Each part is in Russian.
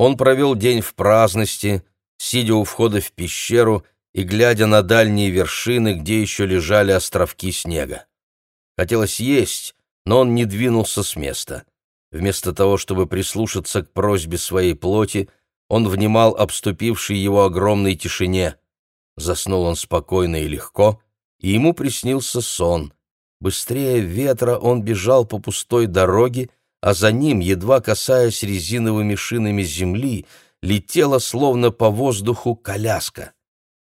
Он провел день в праздности, сидя у входа в пещеру и глядя на дальние вершины, где еще лежали островки снега. Хотелось есть, но он не двинулся с места. Вместо того, чтобы прислушаться к просьбе своей плоти, он внимал обступившей его огромной тишине. Заснул он спокойно и легко, и ему приснился сон. Быстрее ветра он бежал по пустой дороге, а за ним, едва касаясь резиновыми шинами земли, летела словно по воздуху коляска.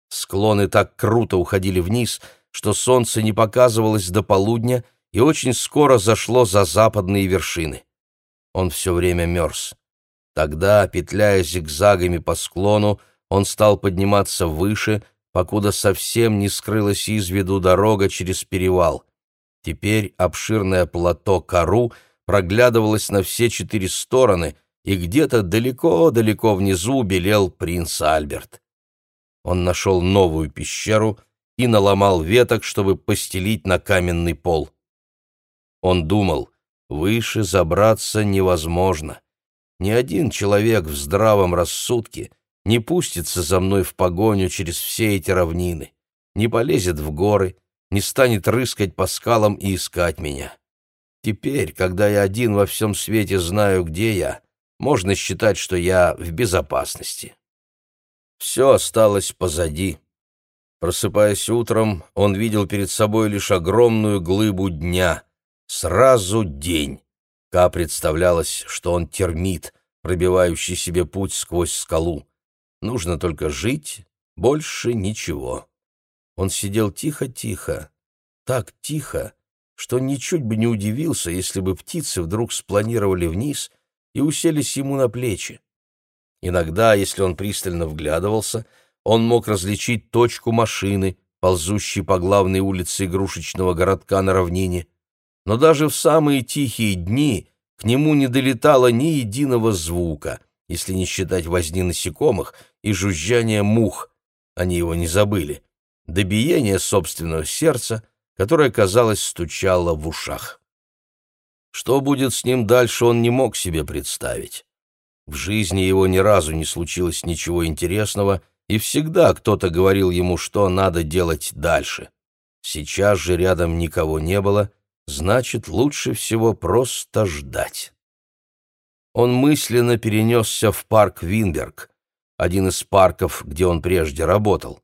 Склоны так круто уходили вниз, что солнце не показывалось до полудня и очень скоро зашло за западные вершины. Он все время мерз. Тогда, петляя зигзагами по склону, он стал подниматься выше, покуда совсем не скрылась из виду дорога через перевал. Теперь обширное плато Кару проглядывалось на все четыре стороны, и где-то далеко-далеко внизу белел принц Альберт. Он нашел новую пещеру и наломал веток, чтобы постелить на каменный пол. Он думал, выше забраться невозможно. Ни один человек в здравом рассудке не пустится за мной в погоню через все эти равнины, не полезет в горы, не станет рыскать по скалам и искать меня. Теперь, когда я один во всем свете знаю, где я, можно считать, что я в безопасности. Все осталось позади. Просыпаясь утром, он видел перед собой лишь огромную глыбу дня. Сразу день. Ка представлялось, что он термит, пробивающий себе путь сквозь скалу. Нужно только жить, больше ничего. Он сидел тихо-тихо, так тихо, что ничуть бы не удивился, если бы птицы вдруг спланировали вниз и уселись ему на плечи. Иногда, если он пристально вглядывался, он мог различить точку машины, ползущей по главной улице игрушечного городка на равнине. Но даже в самые тихие дни к нему не долетало ни единого звука, если не считать возни насекомых и жужжания мух. Они его не забыли. До биения собственного сердца, которое, казалось, стучало в ушах. Что будет с ним дальше, он не мог себе представить. В жизни его ни разу не случилось ничего интересного, и всегда кто-то говорил ему, что надо делать дальше. Сейчас же рядом никого не было, значит, лучше всего просто ждать. Он мысленно перенесся в парк Винберг, один из парков, где он прежде работал.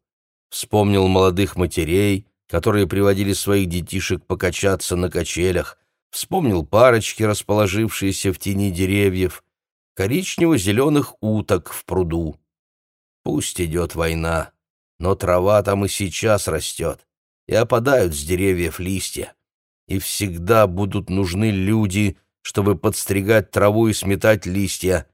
Вспомнил молодых матерей, которые приводили своих детишек покачаться на качелях, вспомнил парочки, расположившиеся в тени деревьев, коричнево-зеленых уток в пруду. Пусть идет война, но трава там и сейчас растет, и опадают с деревьев листья, и всегда будут нужны люди, чтобы подстригать траву и сметать листья.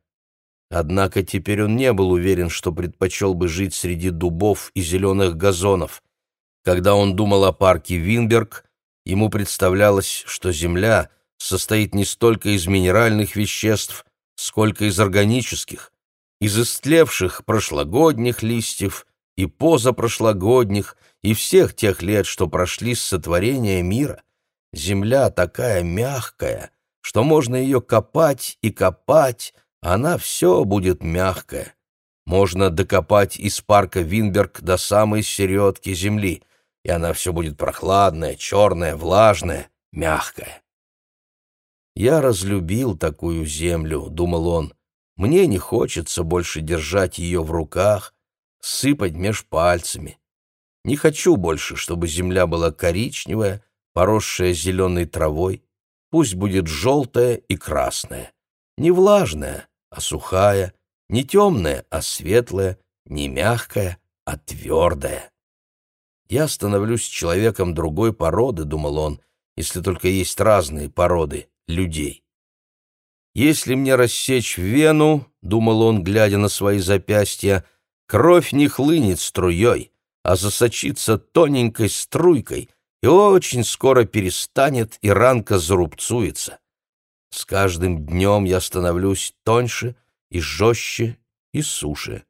Однако теперь он не был уверен, что предпочел бы жить среди дубов и зеленых газонов. Когда он думал о парке Винберг, ему представлялось, что земля состоит не столько из минеральных веществ, сколько из органических, из истлевших прошлогодних листьев и позапрошлогодних, и всех тех лет, что прошли с сотворения мира. Земля такая мягкая, что можно ее копать и копать, а она все будет мягкая. Можно докопать из парка Винберг до самой середки земли, и она все будет прохладная, черная, влажная, мягкая. «Я разлюбил такую землю», — думал он. «Мне не хочется больше держать ее в руках, сыпать меж пальцами. Не хочу больше, чтобы земля была коричневая, поросшая зеленой травой. Пусть будет желтая и красная. Не влажная, а сухая, не темная, а светлая, не мягкая, а твердая. Я становлюсь человеком другой породы, думал он, если только есть разные породы людей. Если мне рассечь вену, — думал он, глядя на свои запястья, — кровь не хлынет струей, а засочится тоненькой струйкой и очень скоро перестанет, и ранка зарубцуется. С каждым днем я становлюсь тоньше и жестче и суше.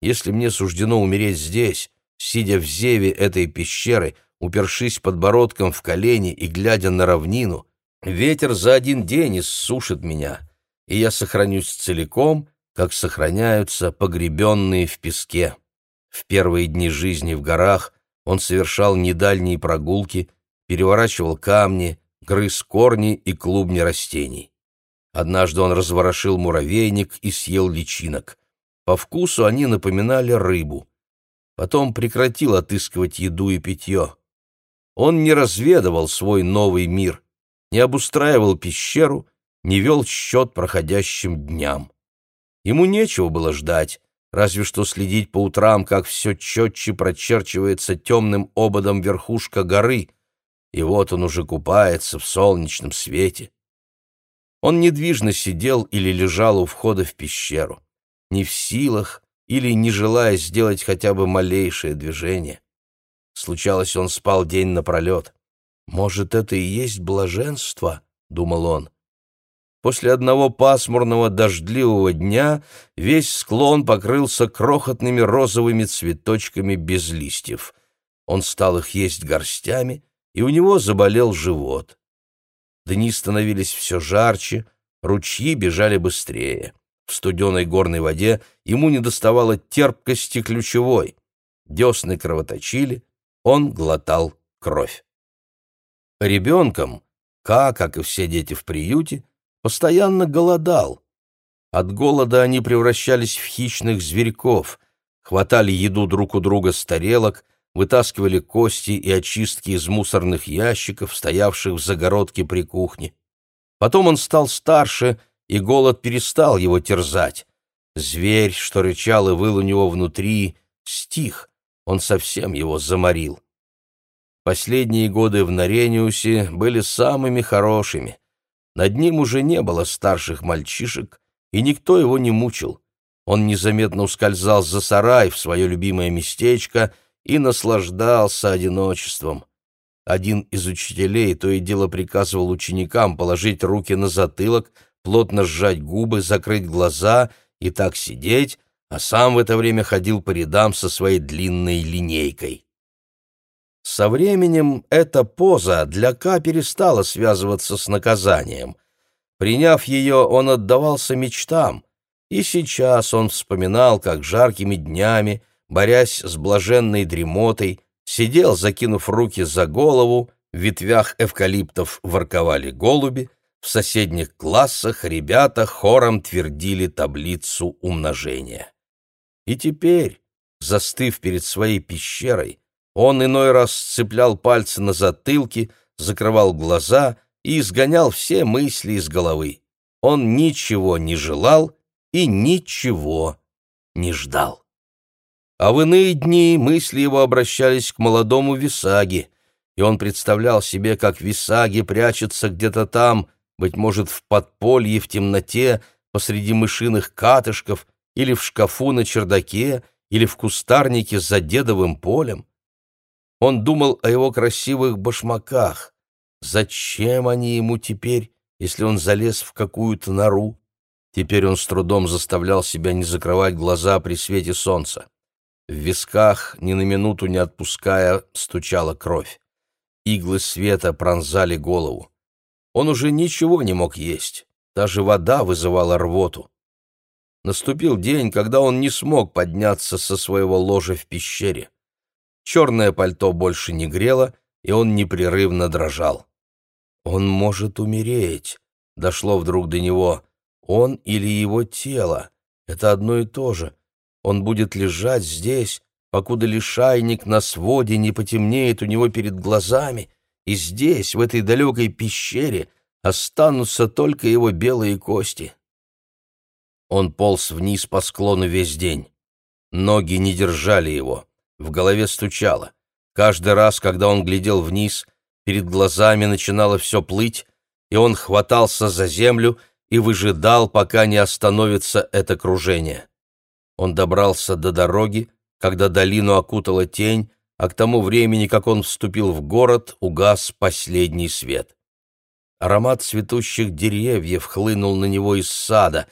Если мне суждено умереть здесь, сидя в зеве этой пещеры, упершись подбородком в колени и глядя на равнину, Ветер за один день иссушит меня, и я сохранюсь целиком, как сохраняются погребенные в песке. В первые дни жизни в горах он совершал недальние прогулки, переворачивал камни, грыз корни и клубни растений. Однажды он разворошил муравейник и съел личинок. По вкусу они напоминали рыбу. Потом прекратил отыскивать еду и питье. Он не разведывал свой новый мир, не обустраивал пещеру, не вел счет проходящим дням. Ему нечего было ждать, разве что следить по утрам, как все четче прочерчивается темным ободом верхушка горы, и вот он уже купается в солнечном свете. Он недвижно сидел или лежал у входа в пещеру, не в силах или не желая сделать хотя бы малейшее движение. Случалось, он спал день напролет. «Может, это и есть блаженство?» — думал он. После одного пасмурного дождливого дня весь склон покрылся крохотными розовыми цветочками без листьев. Он стал их есть горстями, и у него заболел живот. Дни становились все жарче, ручьи бежали быстрее. В студеной горной воде ему недоставало терпкости ключевой. Десны кровоточили, он глотал кровь. Ребенком, Ка, как и все дети в приюте, постоянно голодал. От голода они превращались в хищных зверьков, хватали еду друг у друга с тарелок, вытаскивали кости и очистки из мусорных ящиков, стоявших в загородке при кухне. Потом он стал старше, и голод перестал его терзать. Зверь, что рычал и выл у него внутри, стих, он совсем его заморил. Последние годы в Нарениусе были самыми хорошими. Над ним уже не было старших мальчишек, и никто его не мучил. Он незаметно ускользал за сарай в свое любимое местечко и наслаждался одиночеством. Один из учителей то и дело приказывал ученикам положить руки на затылок, плотно сжать губы, закрыть глаза и так сидеть, а сам в это время ходил по рядам со своей длинной линейкой. Со временем эта поза для Ка перестала связываться с наказанием. Приняв ее, он отдавался мечтам, и сейчас он вспоминал, как жаркими днями, борясь с блаженной дремотой, сидел, закинув руки за голову, в ветвях эвкалиптов ворковали голуби, в соседних классах ребята хором твердили таблицу умножения. И теперь, застыв перед своей пещерой, он иной раз сцеплял пальцы на затылке, закрывал глаза и изгонял все мысли из головы. Он ничего не желал и ничего не ждал. А в иные дни мысли его обращались к молодому Висаге, и он представлял себе, как Висаги прячется где-то там, быть может, в подполье, в темноте, посреди мышиных катышков, или в шкафу на чердаке, или в кустарнике за дедовым полем. Он думал о его красивых башмаках. Зачем они ему теперь, если он залез в какую-то нору? Теперь он с трудом заставлял себя не закрывать глаза при свете солнца. В висках, ни на минуту не отпуская, стучала кровь. Иглы света пронзали голову. Он уже ничего не мог есть, даже вода вызывала рвоту. Наступил день, когда он не смог подняться со своего ложа в пещере. Черное пальто больше не грело, и он непрерывно дрожал. «Он может умереть», — дошло вдруг до него. «Он или его тело. Это одно и то же. Он будет лежать здесь, покуда лишайник на своде не потемнеет у него перед глазами, и здесь, в этой далекой пещере, останутся только его белые кости». Он полз вниз по склону весь день. Ноги не держали его. В голове стучало. Каждый раз, когда он глядел вниз, перед глазами начинало все плыть, и он хватался за землю и выжидал, пока не остановится это кружение. Он добрался до дороги, когда долину окутала тень, а к тому времени, как он вступил в город, угас последний свет. Аромат цветущих деревьев хлынул на него из сада,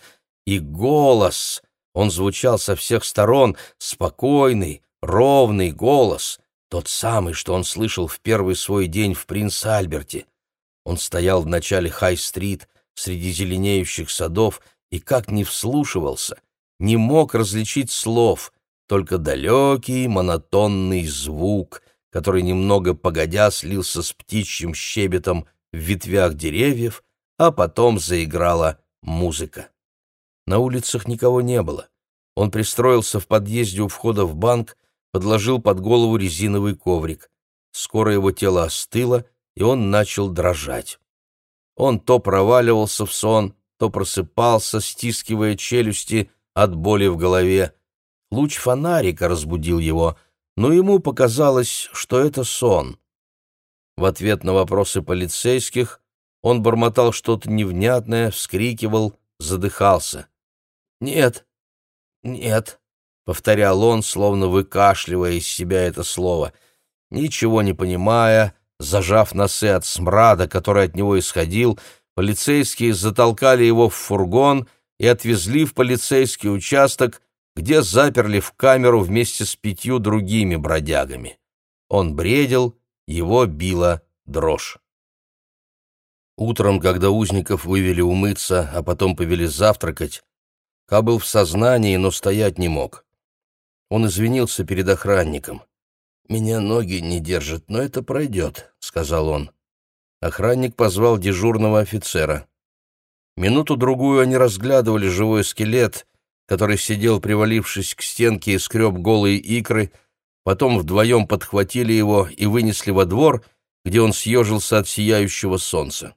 и голос, он звучал со всех сторон, спокойный, ровный голос, тот самый, что он слышал в первый свой день в Принц-Альберте. Он стоял в начале Хай-стрит, среди зеленеющих садов, и как не вслушивался, не мог различить слов, только далекий монотонный звук, который немного погодя слился с птичьим щебетом в ветвях деревьев, а потом заиграла музыка. На улицах никого не было. Он пристроился в подъезде у входа в банк, подложил под голову резиновый коврик. Скоро его тело остыло, и он начал дрожать. Он то проваливался в сон, то просыпался, стискивая челюсти от боли в голове. Луч фонарика разбудил его, но ему показалось, что это сон. В ответ на вопросы полицейских он бормотал что-то невнятное, вскрикивал, задыхался. «Нет, нет», — повторял он, словно выкашливая из себя это слово, ничего не понимая, зажав носы от смрада, который от него исходил, полицейские затолкали его в фургон и отвезли в полицейский участок, где заперли в камеру вместе с пятью другими бродягами. Он бредил, его била дрожь. Утром, когда узников вывели умыться, а потом повели завтракать, Ка был в сознании, но стоять не мог. Он извинился перед охранником. «Меня ноги не держат, но это пройдет», — сказал он. Охранник позвал дежурного офицера. Минуту-другую они разглядывали живой скелет, который сидел, привалившись к стенке и скреб голые икры, потом вдвоем подхватили его и вынесли во двор, где он съежился от сияющего солнца.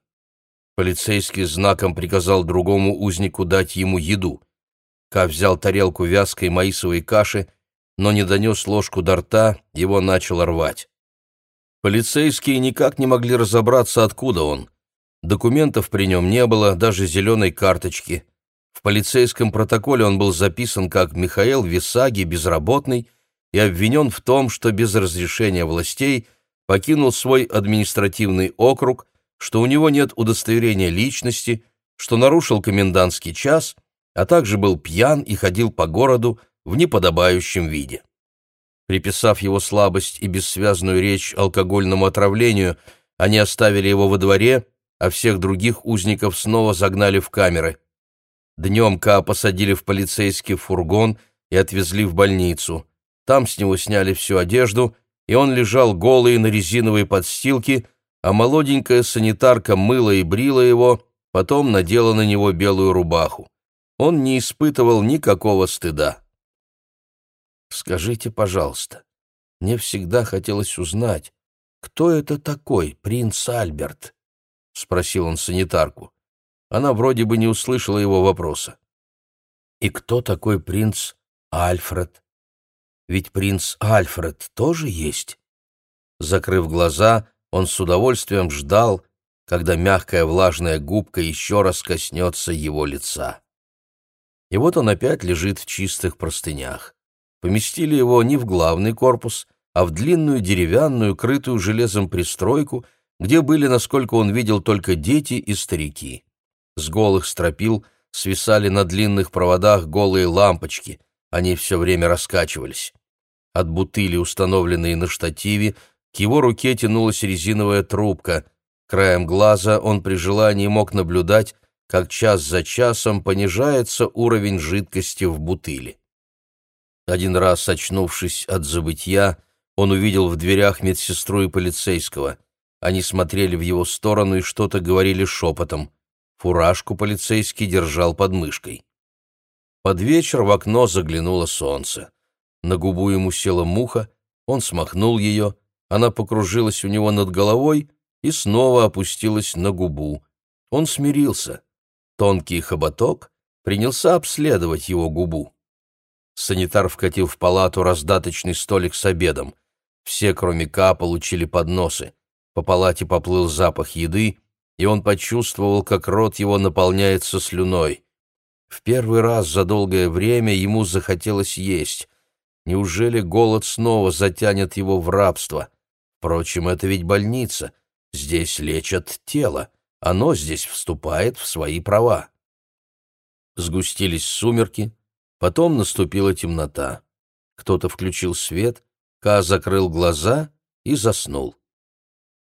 Полицейский знаком приказал другому узнику дать ему еду. Ка взял тарелку вязкой маисовой каши, но не донес ложку до рта, его начал рвать. Полицейские никак не могли разобраться, откуда он. Документов при нем не было, даже зеленой карточки. В полицейском протоколе он был записан как Михаил Висаги, безработный, и обвинен в том, что без разрешения властей покинул свой административный округ, что у него нет удостоверения личности, что нарушил комендантский час — а также был пьян и ходил по городу в неподобающем виде. Приписав его слабость и бессвязную речь алкогольному отравлению, они оставили его во дворе, а всех других узников снова загнали в камеры. Днем Ка посадили в полицейский фургон и отвезли в больницу. Там с него сняли всю одежду, и он лежал голый на резиновой подстилке, а молоденькая санитарка мыла и брила его, потом надела на него белую рубаху он не испытывал никакого стыда. «Скажите, пожалуйста, мне всегда хотелось узнать, кто это такой принц Альберт?» — спросил он санитарку. Она вроде бы не услышала его вопроса. «И кто такой принц Альфред? Ведь принц Альфред тоже есть?» Закрыв глаза, он с удовольствием ждал, когда мягкая влажная губка еще раз коснется его лица. И вот он опять лежит в чистых простынях. Поместили его не в главный корпус, а в длинную деревянную, крытую железом пристройку, где были, насколько он видел, только дети и старики. С голых стропил свисали на длинных проводах голые лампочки, они все время раскачивались. От бутыли, установленной на штативе, к его руке тянулась резиновая трубка. Краем глаза он при желании мог наблюдать, как час за часом понижается уровень жидкости в бутыле. Один раз, очнувшись от забытья, он увидел в дверях медсестру и полицейского. Они смотрели в его сторону и что-то говорили шепотом. Фуражку полицейский держал под мышкой. Под вечер в окно заглянуло солнце. На губу ему села муха, он смахнул ее, она покружилась у него над головой и снова опустилась на губу. Он смирился. Тонкий хоботок принялся обследовать его губу. Санитар вкатил в палату раздаточный столик с обедом. Все, кроме Ка, получили подносы. По палате поплыл запах еды, и он почувствовал, как рот его наполняется слюной. В первый раз за долгое время ему захотелось есть. Неужели голод снова затянет его в рабство? Впрочем, это ведь больница. Здесь лечат тело. Оно здесь вступает в свои права. Сгустились сумерки, потом наступила темнота. Кто-то включил свет, Ка закрыл глаза и заснул.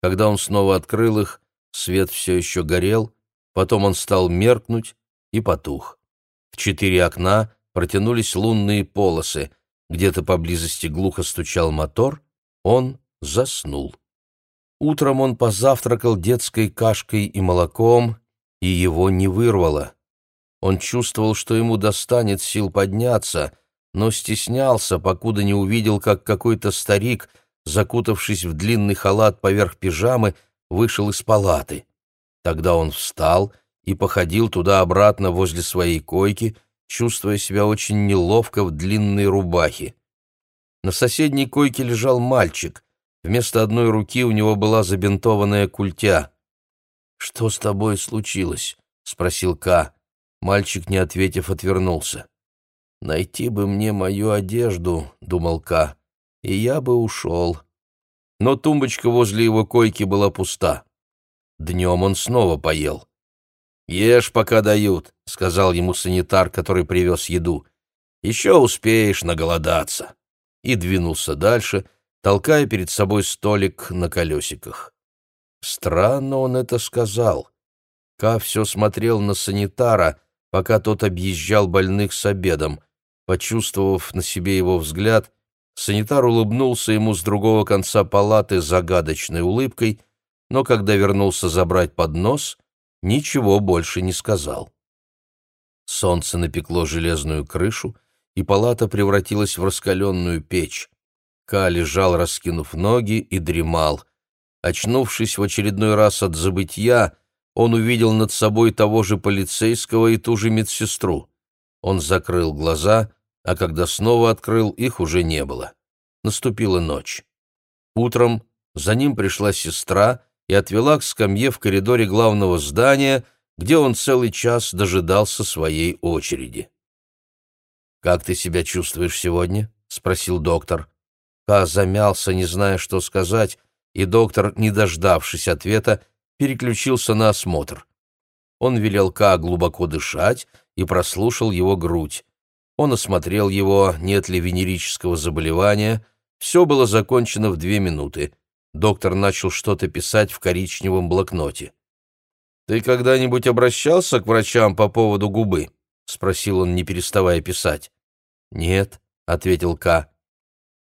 Когда он снова открыл их, свет все еще горел, потом он стал меркнуть и потух. В четыре окна протянулись лунные полосы. Где-то поблизости глухо стучал мотор. Он заснул. Утром он позавтракал детской кашкой и молоком, и его не вырвало. Он чувствовал, что ему достанет сил подняться, но стеснялся, покуда не увидел, как какой-то старик, закутавшись в длинный халат поверх пижамы, вышел из палаты. Тогда он встал и походил туда-обратно возле своей койки, чувствуя себя очень неловко в длинной рубахе. На соседней койке лежал мальчик. Вместо одной руки у него была забинтованная культя. «Что с тобой случилось?» — спросил Ка. Мальчик, не ответив, отвернулся. «Найти бы мне мою одежду», — думал Ка, — «и я бы ушел». Но тумбочка возле его койки была пуста. Днем он снова поел. «Ешь, пока дают», — сказал ему санитар, который привез еду. «Еще успеешь наголодаться». И двинулся дальше, толкая перед собой столик на колесиках. Странно он это сказал. Ка все смотрел на санитара, пока тот объезжал больных с обедом. Почувствовав на себе его взгляд, санитар улыбнулся ему с другого конца палаты загадочной улыбкой, но когда вернулся забрать поднос, ничего больше не сказал. Солнце напекло железную крышу, и палата превратилась в раскаленную печь. Ка лежал, раскинув ноги, и дремал. Очнувшись в очередной раз от забытья, он увидел над собой того же полицейского и ту же медсестру. Он закрыл глаза, а когда снова открыл, их уже не было. Наступила ночь. Утром за ним пришла сестра и отвела к скамье в коридоре главного здания, где он целый час дожидался своей очереди. «Как ты себя чувствуешь сегодня?» — спросил доктор. Ка замялся, не зная, что сказать, и доктор, не дождавшись ответа, переключился на осмотр. Он велел Ка глубоко дышать и прослушал его грудь. Он осмотрел его, нет ли венерического заболевания. Все было закончено в две минуты. Доктор начал что-то писать в коричневом блокноте. «Ты когда-нибудь обращался к врачам по поводу губы?» — спросил он, не переставая писать. «Нет», — ответил К.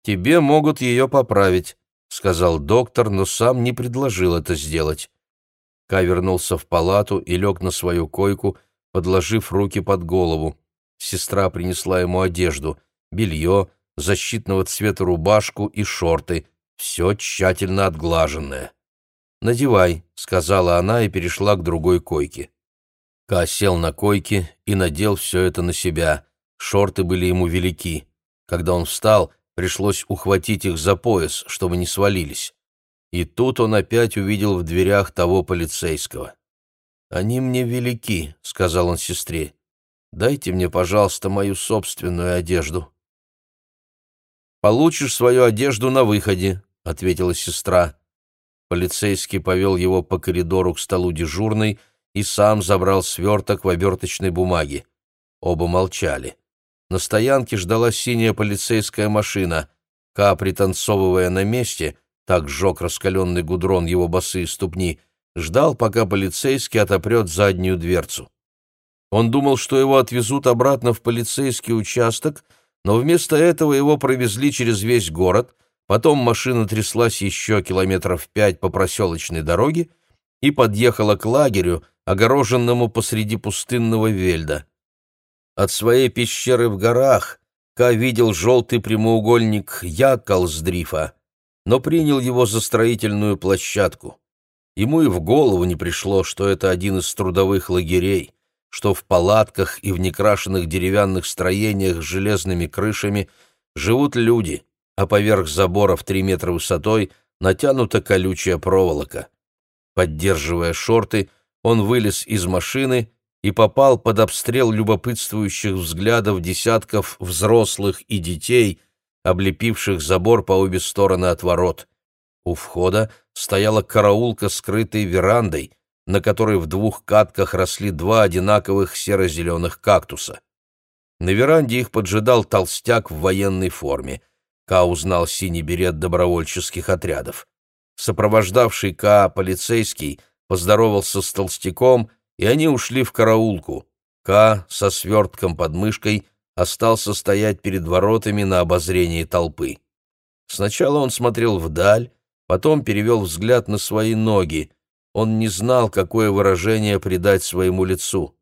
«Тебе могут ее поправить», — сказал доктор, но сам не предложил это сделать. Кай вернулся в палату и лег на свою койку, подложив руки под голову. Сестра принесла ему одежду, белье, защитного цвета рубашку и шорты, все тщательно отглаженное. «Надевай», — сказала она и перешла к другой койке. Ка сел на койке и надел все это на себя. Шорты были ему велики. Когда он встал, пришлось ухватить их за пояс, чтобы не свалились. И тут он опять увидел в дверях того полицейского. «Они мне велики», — сказал он сестре. «Дайте мне, пожалуйста, мою собственную одежду». «Получишь свою одежду на выходе», — ответила сестра. Полицейский повел его по коридору к столу дежурной и сам забрал сверток в оберточной бумаге. Оба молчали. На стоянке ждала синяя полицейская машина. Ка, пританцовывая на месте, так жег раскаленный гудрон его босые ступни, ждал, пока полицейский отопрет заднюю дверцу. Он думал, что его отвезут обратно в полицейский участок, но вместо этого его провезли через весь город, потом машина тряслась еще километров пять по проселочной дороге и подъехала к лагерю, огороженному посреди пустынного вельда. От своей пещеры в горах Ка видел желтый прямоугольник Якалсдрифа, но принял его за строительную площадку. Ему и в голову не пришло, что это один из трудовых лагерей, что в палатках и в некрашенных деревянных строениях с железными крышами живут люди, а поверх забора в три метра высотой натянута колючая проволока. Поддерживая шорты, он вылез из машины и попал под обстрел любопытствующих взглядов десятков взрослых и детей, облепивших забор по обе стороны от ворот. У входа стояла караулка, скрытой верандой, на которой в двух катках росли два одинаковых серо-зеленых кактуса. На веранде их поджидал толстяк в военной форме. Ка узнал синий берет добровольческих отрядов. Сопровождавший Ка полицейский поздоровался с толстяком, и они ушли в караулку. Ка со свертком под мышкой остался стоять перед воротами на обозрении толпы. Сначала он смотрел вдаль, потом перевел взгляд на свои ноги. Он не знал, какое выражение придать своему лицу.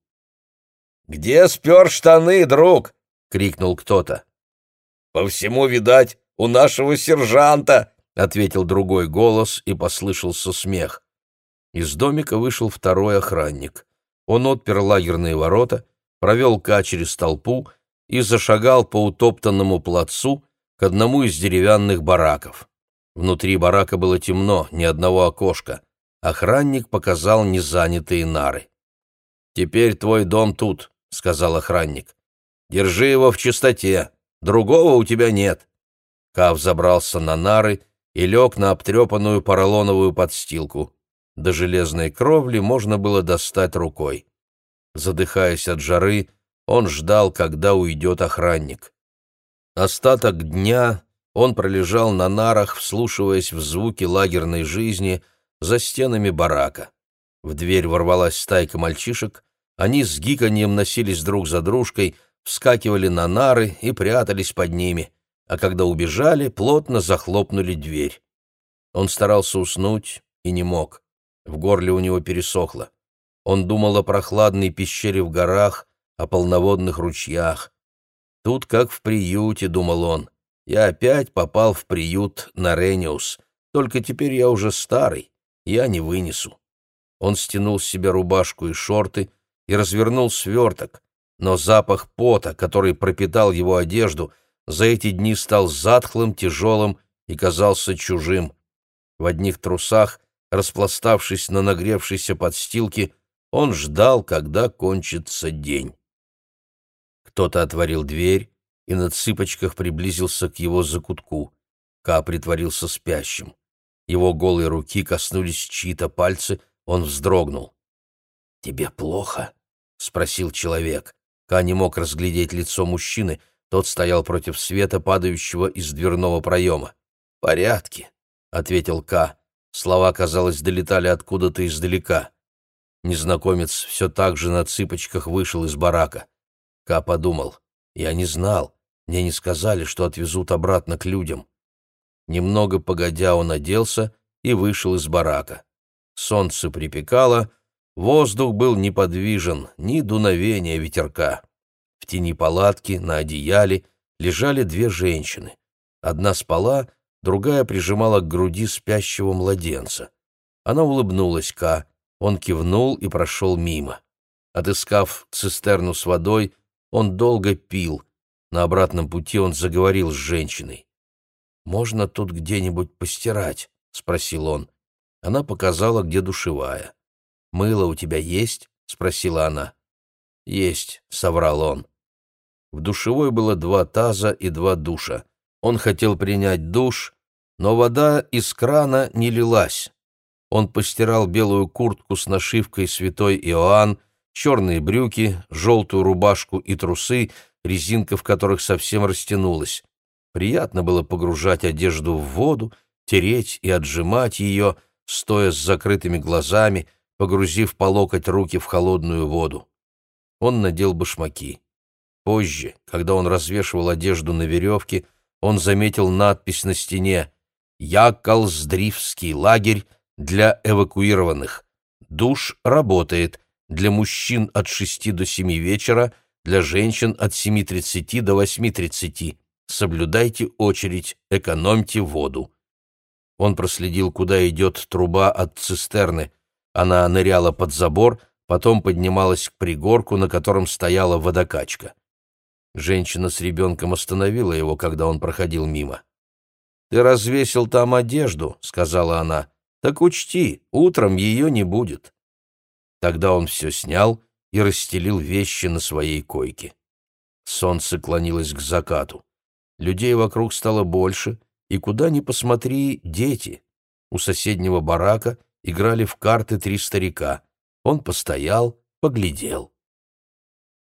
«Где спер штаны, друг?» — крикнул кто-то. «По всему, видать, у нашего сержанта!» — ответил другой голос, и послышался смех. Из домика вышел второй охранник. Он отпер лагерные ворота, провел Ка через толпу и зашагал по утоптанному плацу к одному из деревянных бараков. Внутри барака было темно, ни одного окошка. Охранник показал незанятые нары. «Теперь твой дом тут», — сказал охранник. «Держи его в чистоте, другого у тебя нет». Кав забрался на нары и лег на обтрепанную поролоновую подстилку. До железной кровли можно было достать рукой. Задыхаясь от жары, он ждал, когда уйдет охранник. Остаток дня он пролежал на нарах, вслушиваясь в звуки лагерной жизни за стенами барака. В дверь ворвалась стайка мальчишек, они с гиканьем носились друг за дружкой, вскакивали на нары и прятались под ними, а когда убежали, плотно захлопнули дверь. Он старался уснуть и не мог. В горле у него пересохло. Он думал о прохладной пещере в горах, о полноводных ручьях. Тут как в приюте, думал он. Я опять попал в приют на Рениус. Только теперь я уже старый, я не вынесу. Он стянул с себя рубашку и шорты и развернул сверток, но запах пота, который пропитал его одежду, за эти дни стал затхлым, тяжелым и казался чужим. В одних трусах, распластавшись на нагревшейся подстилке, он ждал, когда кончится день. Кто-то отворил дверь и на цыпочках приблизился к его закутку. Ка притворился спящим. Его голые руки коснулись чьи-то пальцы, он вздрогнул. «Тебе плохо?» — спросил человек. Ка не мог разглядеть лицо мужчины, тот стоял против света, падающего из дверного проема. «Порядки», — ответил Ка. Слова, казалось, долетали откуда-то издалека. Незнакомец все так же на цыпочках вышел из барака. Ка подумал. Я не знал. Мне не сказали, что отвезут обратно к людям. Немного погодя он оделся и вышел из барака. Солнце припекало, воздух был неподвижен, ни дуновения ветерка. В тени палатки, на одеяле, лежали две женщины. Одна спала, другая прижимала к груди спящего младенца. Она улыбнулась Ка, он кивнул и прошел мимо. Отыскав цистерну с водой, он долго пил. На обратном пути он заговорил с женщиной. «Можно тут где-нибудь постирать?» — спросил он. Она показала, где душевая. «Мыло у тебя есть?» — спросила она. «Есть», — соврал он. В душевой было два таза и два душа. Он хотел принять душ, но вода из крана не лилась. Он постирал белую куртку с нашивкой «Святой Иоанн», черные брюки, желтую рубашку и трусы, резинка в которых совсем растянулась. Приятно было погружать одежду в воду, тереть и отжимать ее, стоя с закрытыми глазами, погрузив по локоть руки в холодную воду. Он надел башмаки. Позже, когда он развешивал одежду на веревке, он заметил надпись на стене «Яколсдривский лагерь для эвакуированных. Душ работает для мужчин от 6 до 7 вечера, для женщин от 7.30 до 8.30. Соблюдайте очередь, экономьте воду. Он проследил, куда идет труба от цистерны. Она ныряла под забор, потом поднималась к пригорку, на котором стояла водокачка. Женщина с ребенком остановила его, когда он проходил мимо. «Ты развесил там одежду», — сказала она. «Так учти, утром ее не будет». Тогда он все снял и расстелил вещи на своей койке. Солнце клонилось к закату. Людей вокруг стало больше, и куда ни посмотри — дети. У соседнего барака играли в карты три старика. Он постоял, поглядел.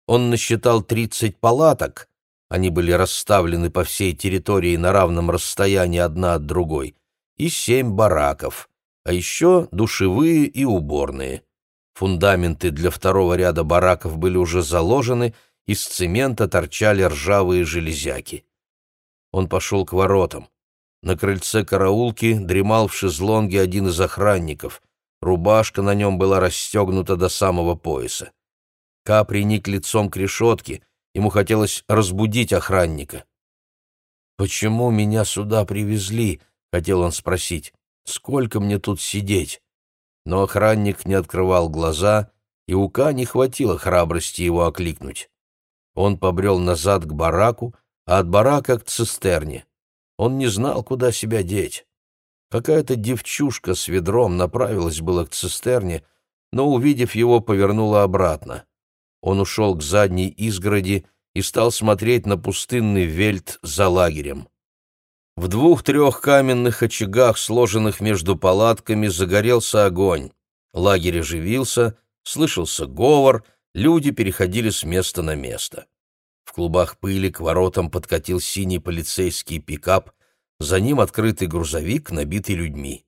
Он насчитал тридцать палаток, они были расставлены по всей территории на равном расстоянии одна от другой, и семь бараков, а еще душевые и уборные. Фундаменты для второго ряда бараков были уже заложены, из цемента торчали ржавые железяки. Он пошел к воротам. На крыльце караулки дремал в шезлонге один из охранников. Рубашка на нем была расстегнута до самого пояса. Ка приник лицом к решетке, ему хотелось разбудить охранника. «Почему меня сюда привезли?» — хотел он спросить. «Сколько мне тут сидеть?» Но охранник не открывал глаза, и у Ка не хватило храбрости его окликнуть. Он побрел назад к бараку, а от барака к цистерне. Он не знал, куда себя деть. Какая-то девчушка с ведром направилась было к цистерне, но, увидев его, повернула обратно. Он ушел к задней изгороди и стал смотреть на пустынный вельт за лагерем. В двух-трех каменных очагах, сложенных между палатками, загорелся огонь. Лагерь оживился, слышался говор, люди переходили с места на место. В клубах пыли к воротам подкатил синий полицейский пикап, за ним открытый грузовик, набитый людьми.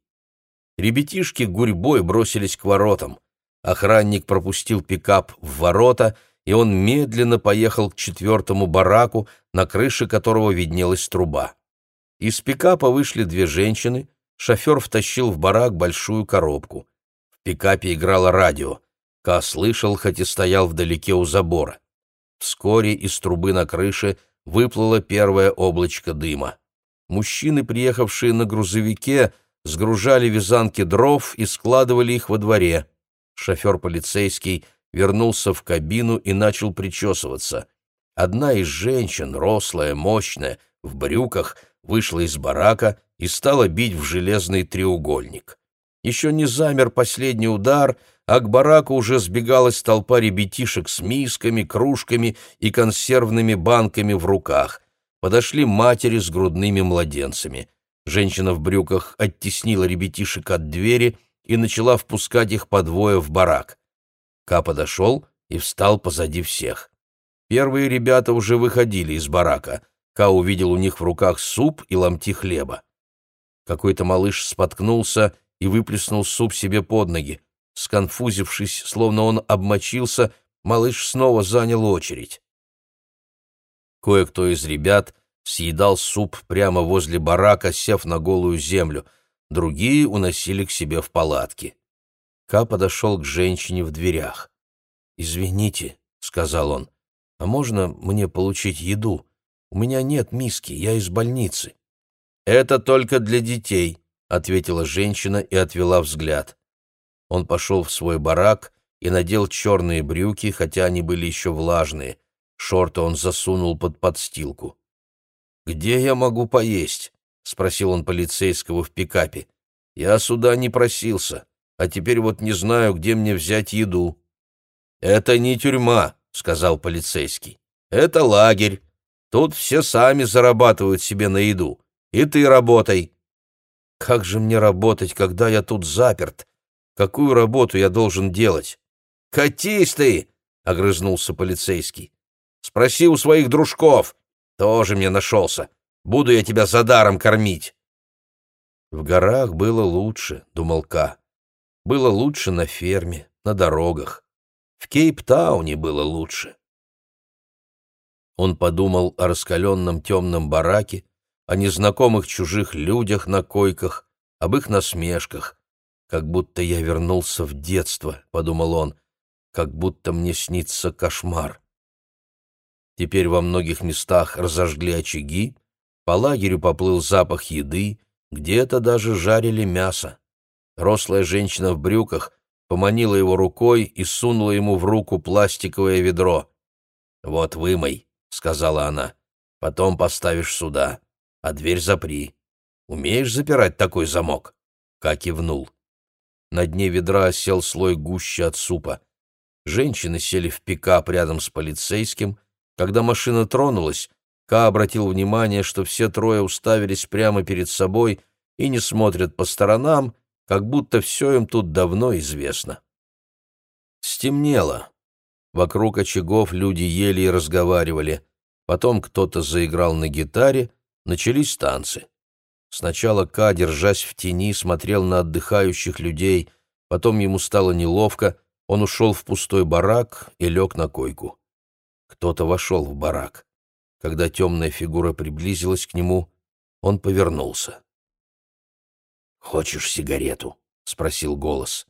Ребятишки гурьбой бросились к воротам. Охранник пропустил пикап в ворота, и он медленно поехал к четвертому бараку, на крыше которого виднелась труба. Из пикапа вышли две женщины, шофер втащил в барак большую коробку. В пикапе играло радио. Ка слышал, хоть и стоял вдалеке у забора. Вскоре из трубы на крыше выплыло первое облачко дыма. Мужчины, приехавшие на грузовике, сгружали вязанки дров и складывали их во дворе. Шофер полицейский вернулся в кабину и начал причесываться. Одна из женщин, рослая, мощная, в брюках, вышла из барака и стала бить в железный треугольник. Еще не замер последний удар, а к бараку уже сбегалась толпа ребятишек с мисками, кружками и консервными банками в руках. Подошли матери с грудными младенцами. Женщина в брюках оттеснила ребятишек от двери и начала впускать их по двое в барак. Ка подошел и встал позади всех. Первые ребята уже выходили из барака. Ка увидел у них в руках суп и ломти хлеба. Какой-то малыш споткнулся и выплеснул суп себе под ноги. Сконфузившись, словно он обмочился, малыш снова занял очередь. Кое-кто из ребят съедал суп прямо возле барака, сев на голую землю — другие уносили к себе в палатки. Ка подошел к женщине в дверях. «Извините», — сказал он, — «а можно мне получить еду? У меня нет миски, я из больницы». «Это только для детей», — ответила женщина и отвела взгляд. Он пошел в свой барак и надел черные брюки, хотя они были еще влажные. Шорты он засунул под подстилку. «Где я могу поесть?» — спросил он полицейского в пикапе. «Я сюда не просился, а теперь вот не знаю, где мне взять еду». «Это не тюрьма», — сказал полицейский. «Это лагерь. Тут все сами зарабатывают себе на еду. И ты работай». «Как же мне работать, когда я тут заперт? Какую работу я должен делать?» «Катись ты!» — огрызнулся полицейский. «Спроси у своих дружков. Тоже мне нашелся. Буду я тебя за даром кормить. В горах было лучше, думал Ка. Было лучше на ферме, на дорогах. В Кейптауне было лучше. Он подумал о раскаленном темном бараке, о незнакомых чужих людях на койках, об их насмешках. «Как будто я вернулся в детство», — подумал он, — «как будто мне снится кошмар». Теперь во многих местах разожгли очаги, по лагерю поплыл запах еды, где-то даже жарили мясо. Рослая женщина в брюках поманила его рукой и сунула ему в руку пластиковое ведро. «Вот вымой», — сказала она, — «потом поставишь сюда, а дверь запри. Умеешь запирать такой замок?» Ка кивнул. На дне ведра осел слой гуще от супа. Женщины сели в пикап рядом с полицейским. Когда машина тронулась, Ка обратил внимание, что все трое уставились прямо перед собой и не смотрят по сторонам, как будто все им тут давно известно. Стемнело. Вокруг очагов люди ели и разговаривали. Потом кто-то заиграл на гитаре, начались танцы. Сначала Ка, держась в тени, смотрел на отдыхающих людей, потом ему стало неловко, он ушел в пустой барак и лег на койку. Кто-то вошел в барак. Когда темная фигура приблизилась к нему, он повернулся. «Хочешь сигарету?» — спросил голос.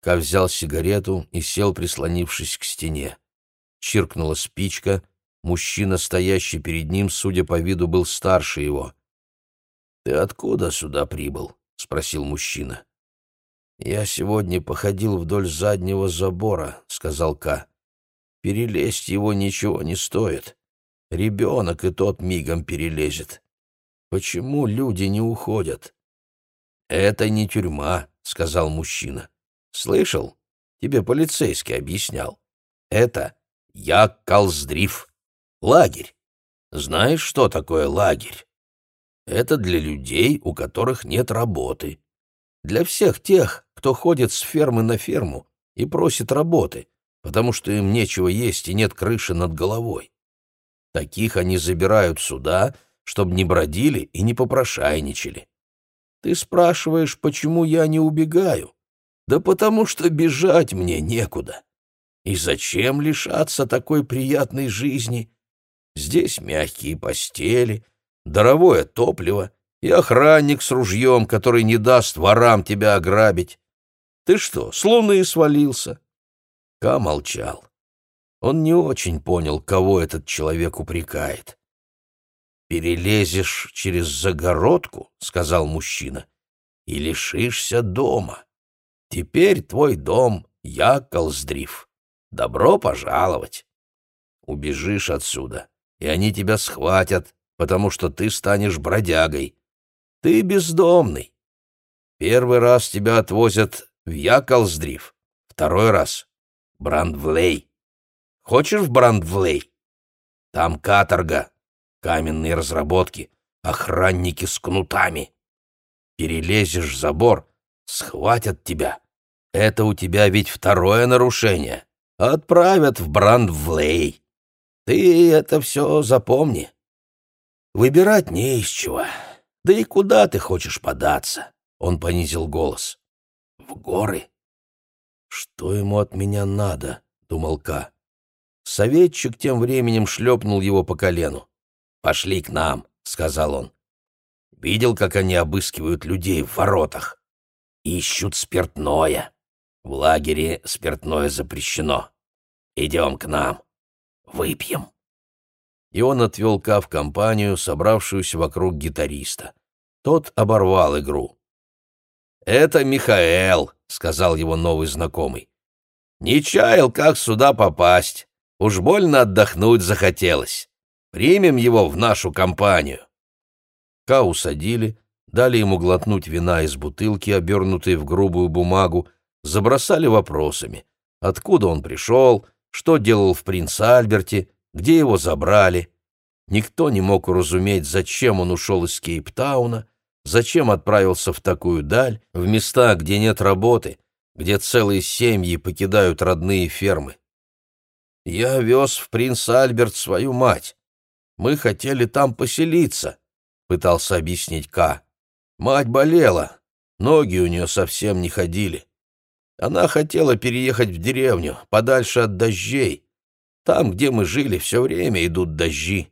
Ка взял сигарету и сел, прислонившись к стене. Чиркнула спичка. Мужчина, стоящий перед ним, судя по виду, был старше его. «Ты откуда сюда прибыл?» — спросил мужчина. «Я сегодня походил вдоль заднего забора», — сказал Ка. «Перелезть его ничего не стоит. Ребенок и тот мигом перелезет. Почему люди не уходят?» «Это не тюрьма», — сказал мужчина. «Слышал? Тебе полицейский объяснял. Это я Калздрив. Лагерь. Знаешь, что такое лагерь? Это для людей, у которых нет работы. Для всех тех, кто ходит с фермы на ферму и просит работы, потому что им нечего есть и нет крыши над головой. Таких они забирают сюда, чтобы не бродили и не попрошайничали. Ты спрашиваешь, почему я не убегаю? Да потому что бежать мне некуда. И зачем лишаться такой приятной жизни? Здесь мягкие постели, даровое топливо и охранник с ружьем, который не даст ворам тебя ограбить. Ты что, с луны свалился?» Ка молчал. Он не очень понял, кого этот человек упрекает. «Перелезешь через загородку, — сказал мужчина, — и лишишься дома. Теперь твой дом — я, Колздрив. Добро пожаловать. Убежишь отсюда, и они тебя схватят, потому что ты станешь бродягой. Ты бездомный. Первый раз тебя отвозят в Яколсдрив, второй раз — Брандвлей. Хочешь в Брандвлей? Там каторга, каменные разработки, охранники с кнутами. Перелезешь забор, схватят тебя. Это у тебя ведь второе нарушение. Отправят в Брандвлей. Ты это все запомни. Выбирать не из чего. Да и куда ты хочешь податься? Он понизил голос. В горы. Что ему от меня надо? Думал Ка. Советчик тем временем шлепнул его по колену. «Пошли к нам», — сказал он. «Видел, как они обыскивают людей в воротах? Ищут спиртное. В лагере спиртное запрещено. Идем к нам. Выпьем» и он отвел Ка в компанию, собравшуюся вокруг гитариста. Тот оборвал игру. «Это Михаэл», — сказал его новый знакомый. «Не чаял, как сюда попасть. Уж больно отдохнуть захотелось. Примем его в нашу компанию». Ка усадили, дали ему глотнуть вина из бутылки, обернутой в грубую бумагу, забросали вопросами. Откуда он пришел, что делал в Принц-Альберте, где его забрали. Никто не мог уразуметь, зачем он ушел из Кейптауна, зачем отправился в такую даль, в места, где нет работы, где целые семьи покидают родные фермы. Я вез в принц Альберт свою мать. Мы хотели там поселиться, — пытался объяснить Ка. Мать болела, ноги у нее совсем не ходили. Она хотела переехать в деревню, подальше от дождей, там, где мы жили, все время идут дожди.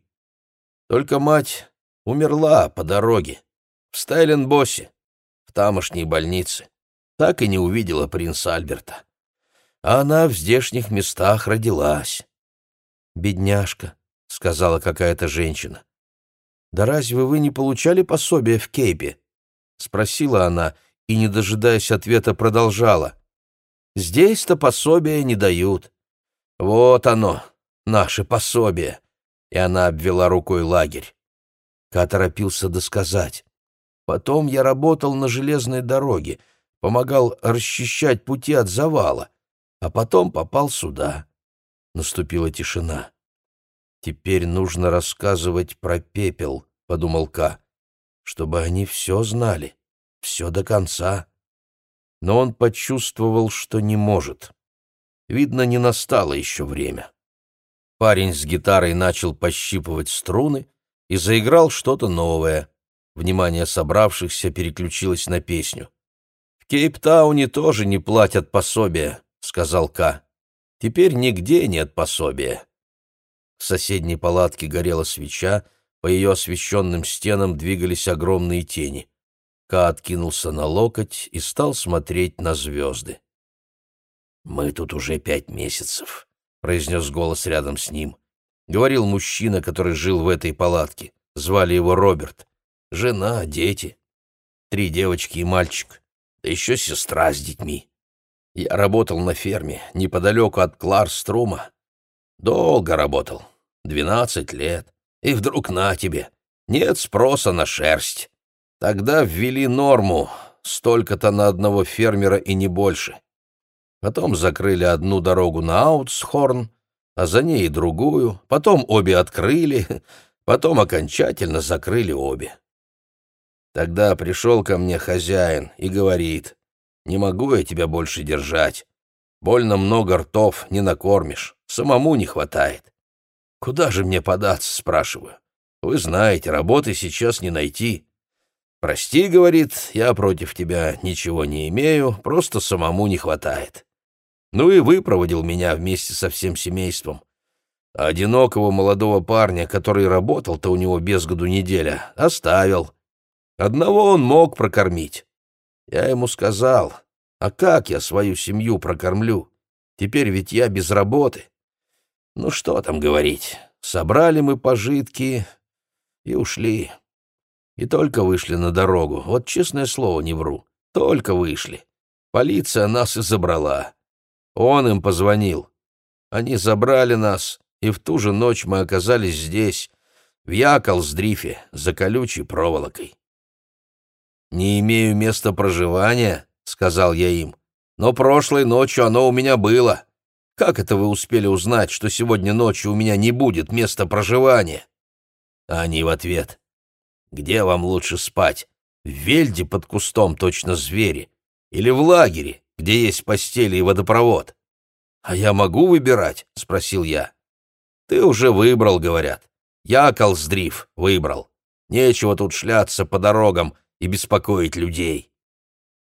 Только мать умерла по дороге, в Стайленбоссе, в тамошней больнице. Так и не увидела принца Альберта. А она в здешних местах родилась. «Бедняжка», — сказала какая-то женщина. «Да разве вы не получали пособие в Кейпе?» — спросила она и, не дожидаясь ответа, продолжала. «Здесь-то пособия не дают. «Вот оно, наше пособие!» И она обвела рукой лагерь. Ка торопился досказать. «Потом я работал на железной дороге, помогал расчищать пути от завала, а потом попал сюда». Наступила тишина. «Теперь нужно рассказывать про пепел», — подумал Ка, «чтобы они все знали, все до конца». Но он почувствовал, что не может. Видно, не настало еще время. Парень с гитарой начал пощипывать струны и заиграл что-то новое. Внимание собравшихся переключилось на песню. «В Кейптауне тоже не платят пособия», — сказал Ка. «Теперь нигде нет пособия. В соседней палатке горела свеча, по ее освещенным стенам двигались огромные тени. Ка откинулся на локоть и стал смотреть на звезды. «Мы тут уже пять месяцев», — произнес голос рядом с ним. Говорил мужчина, который жил в этой палатке. Звали его Роберт. Жена, дети. Три девочки и мальчик. Да еще сестра с детьми. Я работал на ферме, неподалеку от Кларструма. Долго работал. Двенадцать лет. И вдруг на тебе. Нет спроса на шерсть. Тогда ввели норму. Столько-то на одного фермера и не больше. Потом закрыли одну дорогу на Аутсхорн, а за ней и другую. Потом обе открыли, потом окончательно закрыли обе. Тогда пришел ко мне хозяин и говорит, «Не могу я тебя больше держать. Больно много ртов не накормишь, самому не хватает. Куда же мне податься, спрашиваю. Вы знаете, работы сейчас не найти. Прости, — говорит, — я против тебя ничего не имею, просто самому не хватает. Ну и выпроводил меня вместе со всем семейством. А одинокого молодого парня, который работал-то у него без году неделя, оставил. Одного он мог прокормить. Я ему сказал, а как я свою семью прокормлю? Теперь ведь я без работы. Ну что там говорить, собрали мы пожитки и ушли. И только вышли на дорогу, вот честное слово не вру, только вышли. Полиция нас и забрала. Он им позвонил. Они забрали нас, и в ту же ночь мы оказались здесь, в Яколсдрифе, за колючей проволокой. «Не имею места проживания», — сказал я им, — «но прошлой ночью оно у меня было. Как это вы успели узнать, что сегодня ночью у меня не будет места проживания?» Они в ответ, «Где вам лучше спать? В вельде под кустом точно звери? Или в лагере, где есть постели и водопровод. «А я могу выбирать?» — спросил я. «Ты уже выбрал», — говорят. «Я, Колздрив, выбрал. Нечего тут шляться по дорогам и беспокоить людей».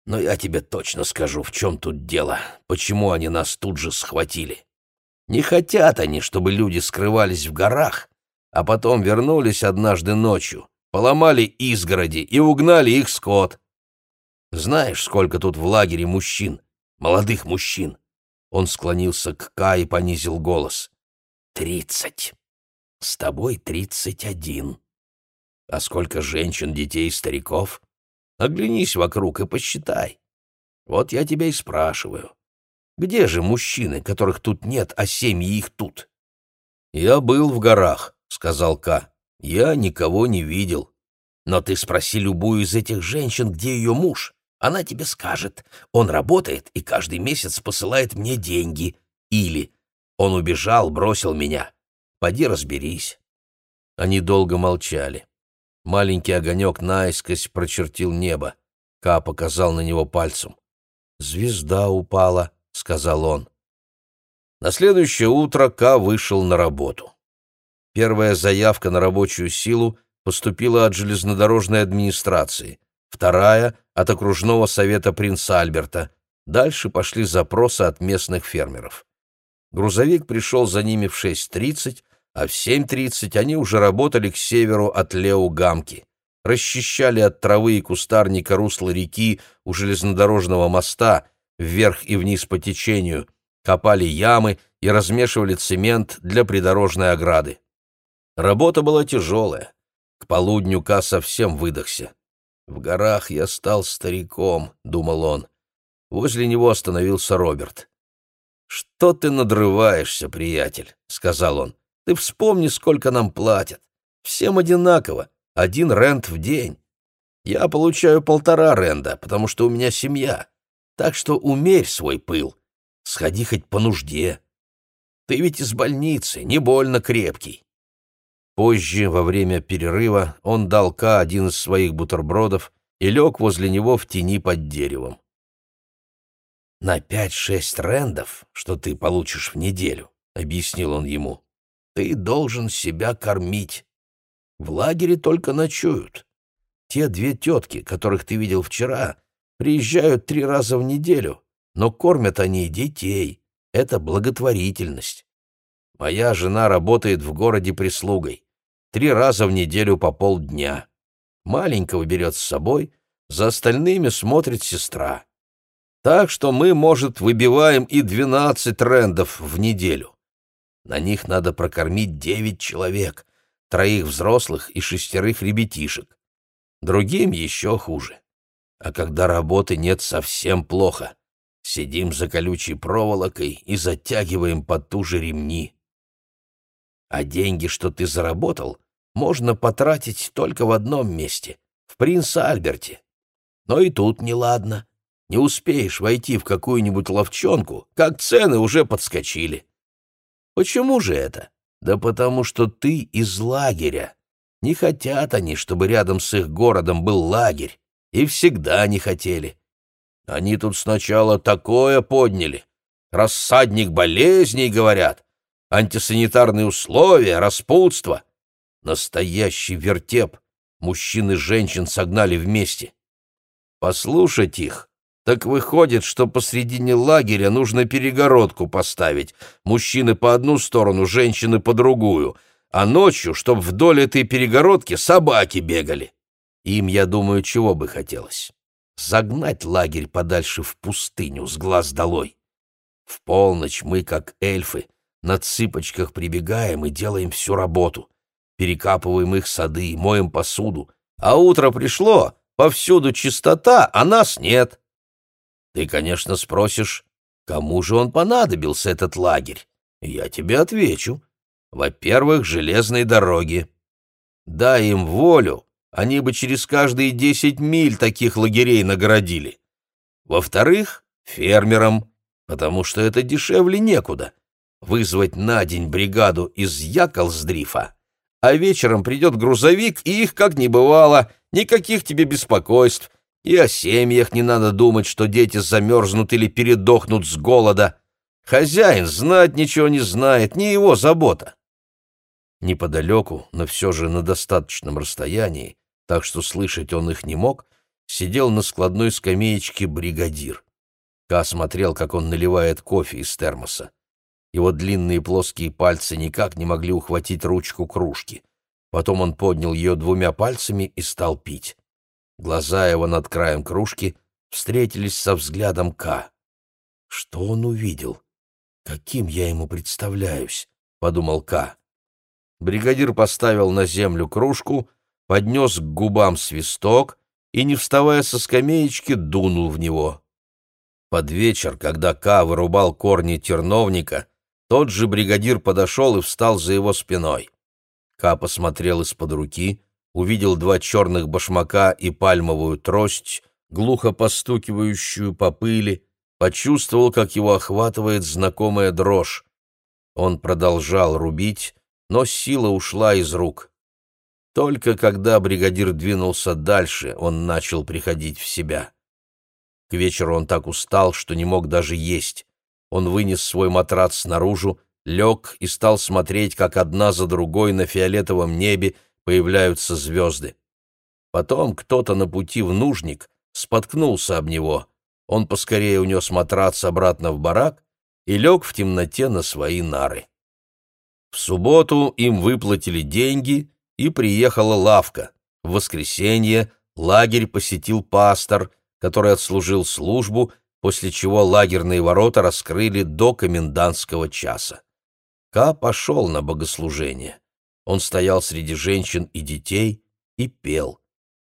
Но я тебе точно скажу, в чем тут дело, почему они нас тут же схватили. Не хотят они, чтобы люди скрывались в горах, а потом вернулись однажды ночью, поломали изгороди и угнали их скот. Знаешь, сколько тут в лагере мужчин, молодых мужчин? Он склонился к Ка и понизил голос. Тридцать. С тобой тридцать один. А сколько женщин, детей, стариков? Оглянись вокруг и посчитай. Вот я тебя и спрашиваю. Где же мужчины, которых тут нет, а семьи их тут? Я был в горах, сказал Ка. Я никого не видел. Но ты спроси любую из этих женщин, где ее муж. Она тебе скажет, он работает и каждый месяц посылает мне деньги. Или он убежал, бросил меня. Поди разберись. Они долго молчали. Маленький огонек наискось прочертил небо. Ка показал на него пальцем. «Звезда упала», — сказал он. На следующее утро Ка вышел на работу. Первая заявка на рабочую силу поступила от железнодорожной администрации — вторая — от окружного совета принца Альберта. Дальше пошли запросы от местных фермеров. Грузовик пришел за ними в 6.30, а в 7.30 они уже работали к северу от Леу-Гамки. Расчищали от травы и кустарника русло реки у железнодорожного моста, вверх и вниз по течению, копали ямы и размешивали цемент для придорожной ограды. Работа была тяжелая. К полудню Ка совсем выдохся. «В горах я стал стариком», — думал он. Возле него остановился Роберт. «Что ты надрываешься, приятель?» — сказал он. «Ты вспомни, сколько нам платят. Всем одинаково, один рент в день. Я получаю полтора ренда, потому что у меня семья. Так что умерь свой пыл. Сходи хоть по нужде. Ты ведь из больницы, не больно крепкий. Позже, во время перерыва, он дал Ка один из своих бутербродов и лег возле него в тени под деревом. «На пять-шесть рендов, что ты получишь в неделю», — объяснил он ему, — «ты должен себя кормить. В лагере только ночуют. Те две тетки, которых ты видел вчера, приезжают три раза в неделю, но кормят они детей. Это благотворительность. Моя жена работает в городе прислугой. Три раза в неделю по полдня. Маленького берет с собой, за остальными смотрит сестра. Так что мы, может, выбиваем и двенадцать трендов в неделю. На них надо прокормить девять человек, троих взрослых и шестерых ребятишек. Другим еще хуже. А когда работы нет, совсем плохо. Сидим за колючей проволокой и затягиваем потуже ремни. А деньги, что ты заработал, можно потратить только в одном месте — в Принц-Альберте. Но и тут неладно. Не успеешь войти в какую-нибудь ловчонку, как цены уже подскочили. Почему же это? Да потому что ты из лагеря. Не хотят они, чтобы рядом с их городом был лагерь, и всегда не хотели. Они тут сначала такое подняли. Рассадник болезней, говорят. Антисанитарные условия, распутство. Настоящий вертеп. Мужчин и женщин согнали вместе. Послушать их, так выходит, что посредине лагеря нужно перегородку поставить. Мужчины по одну сторону, женщины по другую. А ночью, чтоб вдоль этой перегородки собаки бегали. Им, я думаю, чего бы хотелось. Загнать лагерь подальше в пустыню, с глаз долой. В полночь мы, как эльфы, на цыпочках прибегаем и делаем всю работу. Перекапываем их сады, моем посуду. А утро пришло, повсюду чистота, а нас нет. Ты, конечно, спросишь, кому же он понадобился, этот лагерь? Я тебе отвечу. Во-первых, железной дороги. Дай им волю, они бы через каждые десять миль таких лагерей наградили. Во-вторых, фермерам, потому что это дешевле некуда. Вызвать на день бригаду из Яколсдрифа, а вечером придет грузовик, и их как не бывало, никаких тебе беспокойств, и о семьях не надо думать, что дети замерзнут или передохнут с голода. Хозяин знать ничего не знает, не его забота. Неподалеку, но все же на достаточном расстоянии, так что слышать он их не мог, сидел на складной скамеечке бригадир. Ка смотрел, как он наливает кофе из термоса. Его длинные плоские пальцы никак не могли ухватить ручку кружки. Потом он поднял ее двумя пальцами и стал пить. Глаза его над краем кружки встретились со взглядом К. «Что он увидел? Каким я ему представляюсь?» — подумал К. Бригадир поставил на землю кружку, поднес к губам свисток и, не вставая со скамеечки, дунул в него. Под вечер, когда К вырубал корни терновника, тот же бригадир подошел и встал за его спиной. К посмотрел из-под руки — увидел два черных башмака и пальмовую трость, глухо постукивающую по пыли, почувствовал, как его охватывает знакомая дрожь. Он продолжал рубить, но сила ушла из рук. Только когда бригадир двинулся дальше, он начал приходить в себя. К вечеру он так устал, что не мог даже есть. Он вынес свой матрац наружу, лег и стал смотреть, как одна за другой на фиолетовом небе появляются звезды. Потом кто-то на пути в нужник споткнулся об него. Он поскорее унес матрац обратно в барак и лег в темноте на свои нары. В субботу им выплатили деньги, и приехала лавка. В воскресенье лагерь посетил пастор, который отслужил службу, после чего лагерные ворота раскрыли до комендантского часа. Ка пошел на богослужение. Он стоял среди женщин и детей и пел.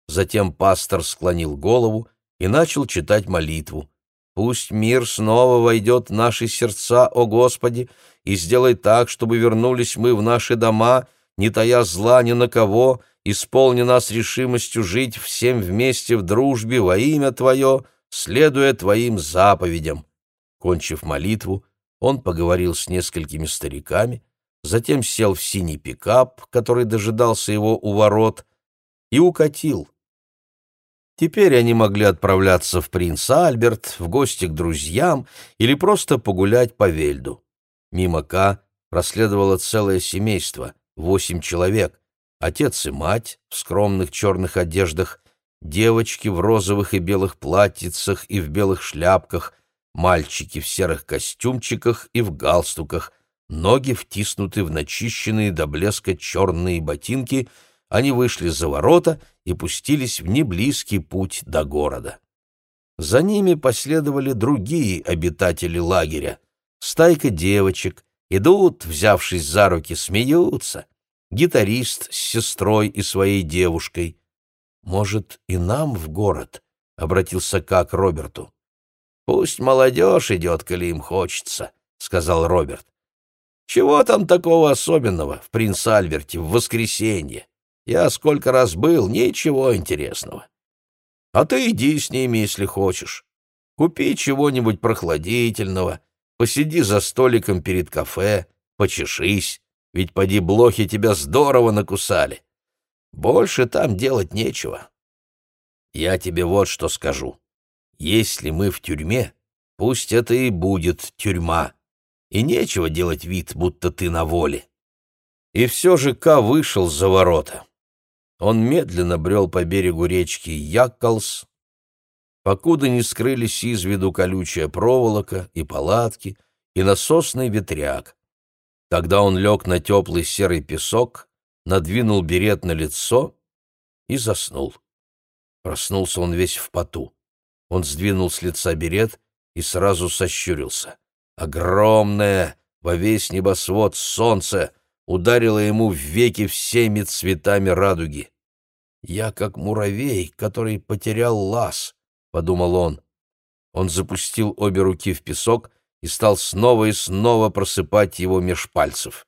Затем пастор склонил голову и начал читать молитву. «Пусть мир снова войдет в наши сердца, о Господи, и сделай так, чтобы вернулись мы в наши дома, не тая зла ни на кого, исполни нас решимостью жить всем вместе в дружбе во имя Твое, следуя Твоим заповедям». Кончив молитву, он поговорил с несколькими стариками, затем сел в синий пикап, который дожидался его у ворот, и укатил. Теперь они могли отправляться в Принц Альберт, в гости к друзьям или просто погулять по Вельду. Мимо К проследовало целое семейство, восемь человек, отец и мать в скромных черных одеждах, девочки в розовых и белых платьицах и в белых шляпках, мальчики в серых костюмчиках и в галстуках, ноги втиснуты в начищенные до блеска черные ботинки, они вышли за ворота и пустились в неблизкий путь до города. За ними последовали другие обитатели лагеря. Стайка девочек, идут, взявшись за руки, смеются. Гитарист с сестрой и своей девушкой. «Может, и нам в город?» — обратился Как к Роберту. «Пусть молодежь идет, коли им хочется», — сказал Роберт. «Чего там такого особенного в Принц-Альберте в воскресенье? Я сколько раз был, ничего интересного. А ты иди с ними, если хочешь. Купи чего-нибудь прохладительного, посиди за столиком перед кафе, почешись, ведь поди блохи тебя здорово накусали. Больше там делать нечего. Я тебе вот что скажу. Если мы в тюрьме, пусть это и будет тюрьма, и нечего делать вид, будто ты на воле. И все же Ка вышел за ворота. Он медленно брел по берегу речки Яккалс, покуда не скрылись из виду колючая проволока и палатки, и насосный ветряк. Тогда он лег на теплый серый песок, надвинул берет на лицо и заснул. Проснулся он весь в поту. Он сдвинул с лица берет и сразу сощурился. Огромное, во весь небосвод солнце ударило ему в веки всеми цветами радуги. «Я как муравей, который потерял лаз», — подумал он. Он запустил обе руки в песок и стал снова и снова просыпать его меж пальцев.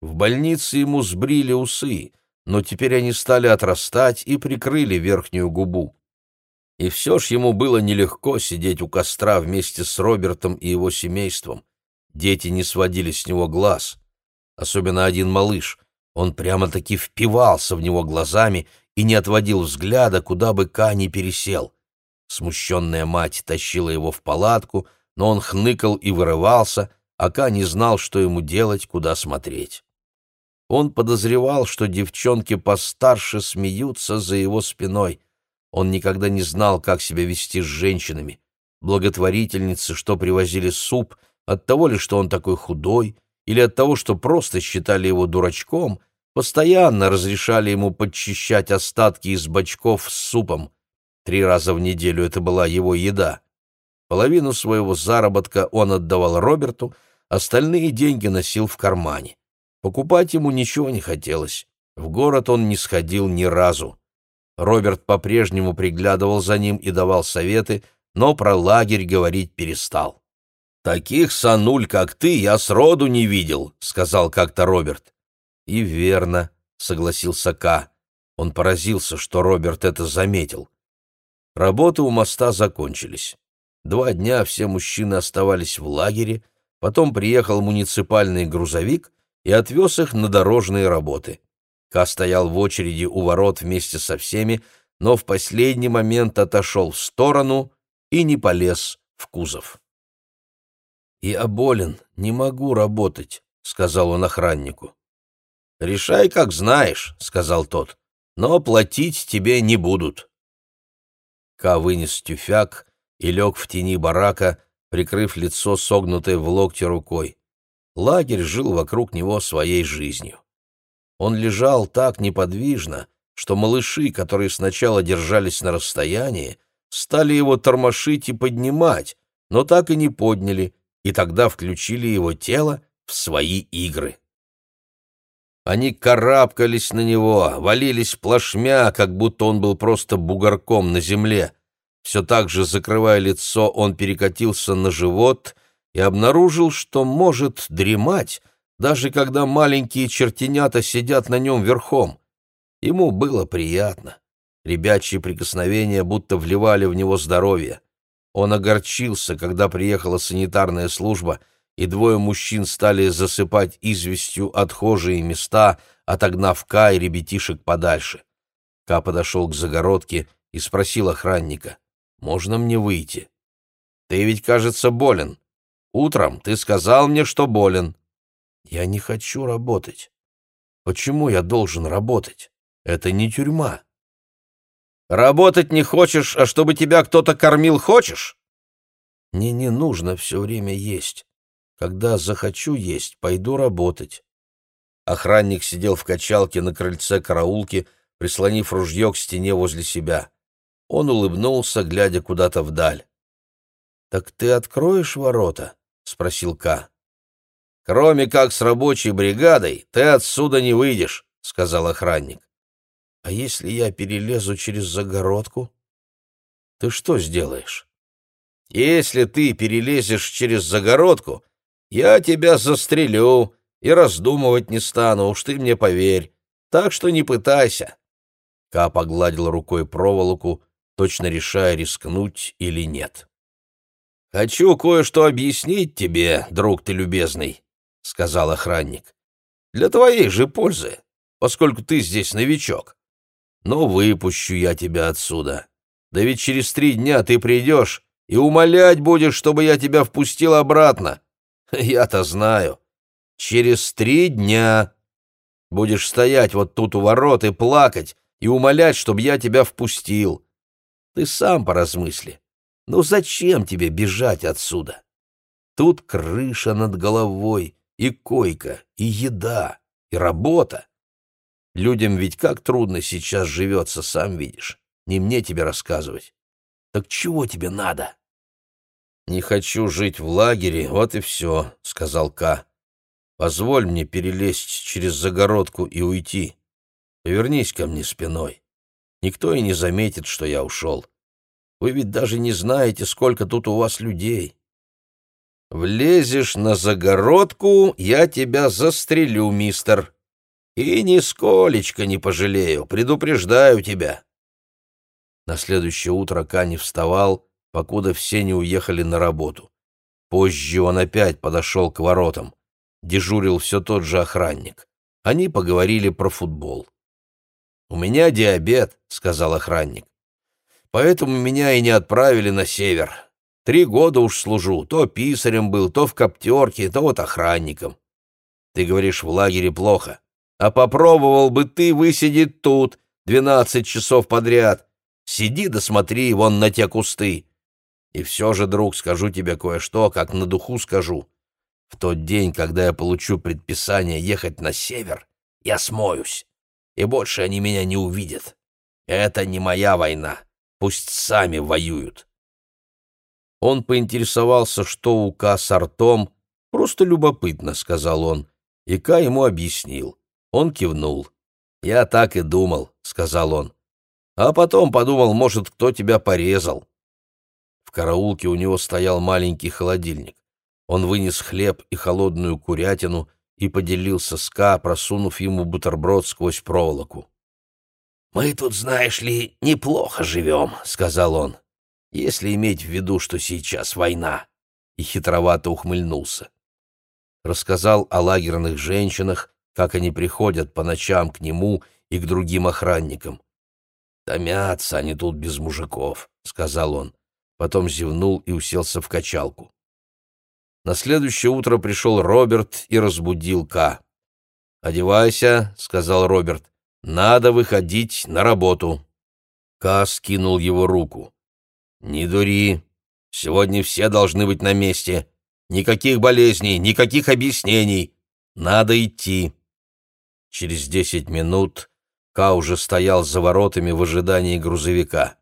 В больнице ему сбрили усы, но теперь они стали отрастать и прикрыли верхнюю губу. И все ж ему было нелегко сидеть у костра вместе с Робертом и его семейством. Дети не сводили с него глаз. Особенно один малыш. Он прямо-таки впивался в него глазами и не отводил взгляда, куда бы Ка ни пересел. Смущенная мать тащила его в палатку, но он хныкал и вырывался, а Ка не знал, что ему делать, куда смотреть. Он подозревал, что девчонки постарше смеются за его спиной — он никогда не знал, как себя вести с женщинами. Благотворительницы, что привозили суп, от того ли, что он такой худой, или от того, что просто считали его дурачком, постоянно разрешали ему подчищать остатки из бачков с супом. Три раза в неделю это была его еда. Половину своего заработка он отдавал Роберту, остальные деньги носил в кармане. Покупать ему ничего не хотелось. В город он не сходил ни разу. Роберт по-прежнему приглядывал за ним и давал советы, но про лагерь говорить перестал. «Таких сануль, как ты, я сроду не видел», — сказал как-то Роберт. «И верно», — согласился Ка. Он поразился, что Роберт это заметил. Работы у моста закончились. Два дня все мужчины оставались в лагере, потом приехал муниципальный грузовик и отвез их на дорожные работы. Ка стоял в очереди у ворот вместе со всеми, но в последний момент отошел в сторону и не полез в кузов. «Я болен, не могу работать», — сказал он охраннику. «Решай, как знаешь», — сказал тот, — «но платить тебе не будут». Ка вынес тюфяк и лег в тени барака, прикрыв лицо согнутой в локте рукой. Лагерь жил вокруг него своей жизнью. Он лежал так неподвижно, что малыши, которые сначала держались на расстоянии, стали его тормошить и поднимать, но так и не подняли, и тогда включили его тело в свои игры. Они карабкались на него, валились плашмя, как будто он был просто бугорком на земле. Все так же, закрывая лицо, он перекатился на живот и обнаружил, что может дремать, даже когда маленькие чертенята сидят на нем верхом. Ему было приятно. Ребячьи прикосновения будто вливали в него здоровье. Он огорчился, когда приехала санитарная служба, и двое мужчин стали засыпать известью отхожие места, отогнав Ка и ребятишек подальше. Ка подошел к загородке и спросил охранника, «Можно мне выйти?» «Ты ведь, кажется, болен. Утром ты сказал мне, что болен». Я не хочу работать. Почему я должен работать? Это не тюрьма. Работать не хочешь, а чтобы тебя кто-то кормил хочешь? Мне не нужно все время есть. Когда захочу есть, пойду работать. Охранник сидел в качалке на крыльце караулки, прислонив ружье к стене возле себя. Он улыбнулся, глядя куда-то вдаль. «Так ты откроешь ворота?» — спросил Ка. «Кроме как с рабочей бригадой, ты отсюда не выйдешь», — сказал охранник. «А если я перелезу через загородку? Ты что сделаешь?» «Если ты перелезешь через загородку, я тебя застрелю и раздумывать не стану, уж ты мне поверь. Так что не пытайся». Ка погладил рукой проволоку, точно решая, рискнуть или нет. «Хочу кое-что объяснить тебе, друг ты любезный», — сказал охранник. «Для твоей же пользы, поскольку ты здесь новичок. Но выпущу я тебя отсюда. Да ведь через три дня ты придешь и умолять будешь, чтобы я тебя впустил обратно. Я-то знаю. Через три дня будешь стоять вот тут у ворот и плакать, и умолять, чтобы я тебя впустил. Ты сам поразмысли. Ну зачем тебе бежать отсюда? Тут крыша над головой, и койка, и еда, и работа. Людям ведь как трудно сейчас живется, сам видишь. Не мне тебе рассказывать. Так чего тебе надо? «Не хочу жить в лагере, вот и все», — сказал Ка. «Позволь мне перелезть через загородку и уйти. Повернись ко мне спиной. Никто и не заметит, что я ушел. Вы ведь даже не знаете, сколько тут у вас людей. Влезешь на загородку, я тебя застрелю, мистер. И нисколечко не пожалею, предупреждаю тебя. На следующее утро Кани вставал, покуда все не уехали на работу. Позже он опять подошел к воротам. Дежурил все тот же охранник. Они поговорили про футбол. «У меня диабет», — сказал охранник. Поэтому меня и не отправили на север. Три года уж служу, то писарем был, то в коптерке, то вот охранником. Ты говоришь, в лагере плохо. А попробовал бы ты высидеть тут двенадцать часов подряд. Сиди да смотри вон на те кусты. И все же, друг, скажу тебе кое-что, как на духу скажу. В тот день, когда я получу предписание ехать на север, я смоюсь, и больше они меня не увидят. Это не моя война. Пусть сами воюют. Он поинтересовался, что у Ка с артом. Просто любопытно, сказал он. И Ка ему объяснил. Он кивнул. «Я так и думал», — сказал он. «А потом подумал, может, кто тебя порезал». В караулке у него стоял маленький холодильник. Он вынес хлеб и холодную курятину и поделился с Ка, просунув ему бутерброд сквозь проволоку. «Мы тут, знаешь ли, неплохо живем», — сказал он, — «если иметь в виду, что сейчас война», — и хитровато ухмыльнулся. Рассказал о лагерных женщинах, как они приходят по ночам к нему и к другим охранникам. «Томятся они тут без мужиков», — сказал он. Потом зевнул и уселся в качалку. На следующее утро пришел Роберт и разбудил Ка. «Одевайся», — сказал Роберт. Надо выходить на работу. Кас кинул его руку. Не дури. Сегодня все должны быть на месте. Никаких болезней, никаких объяснений. Надо идти. Через десять минут Ка уже стоял за воротами в ожидании грузовика.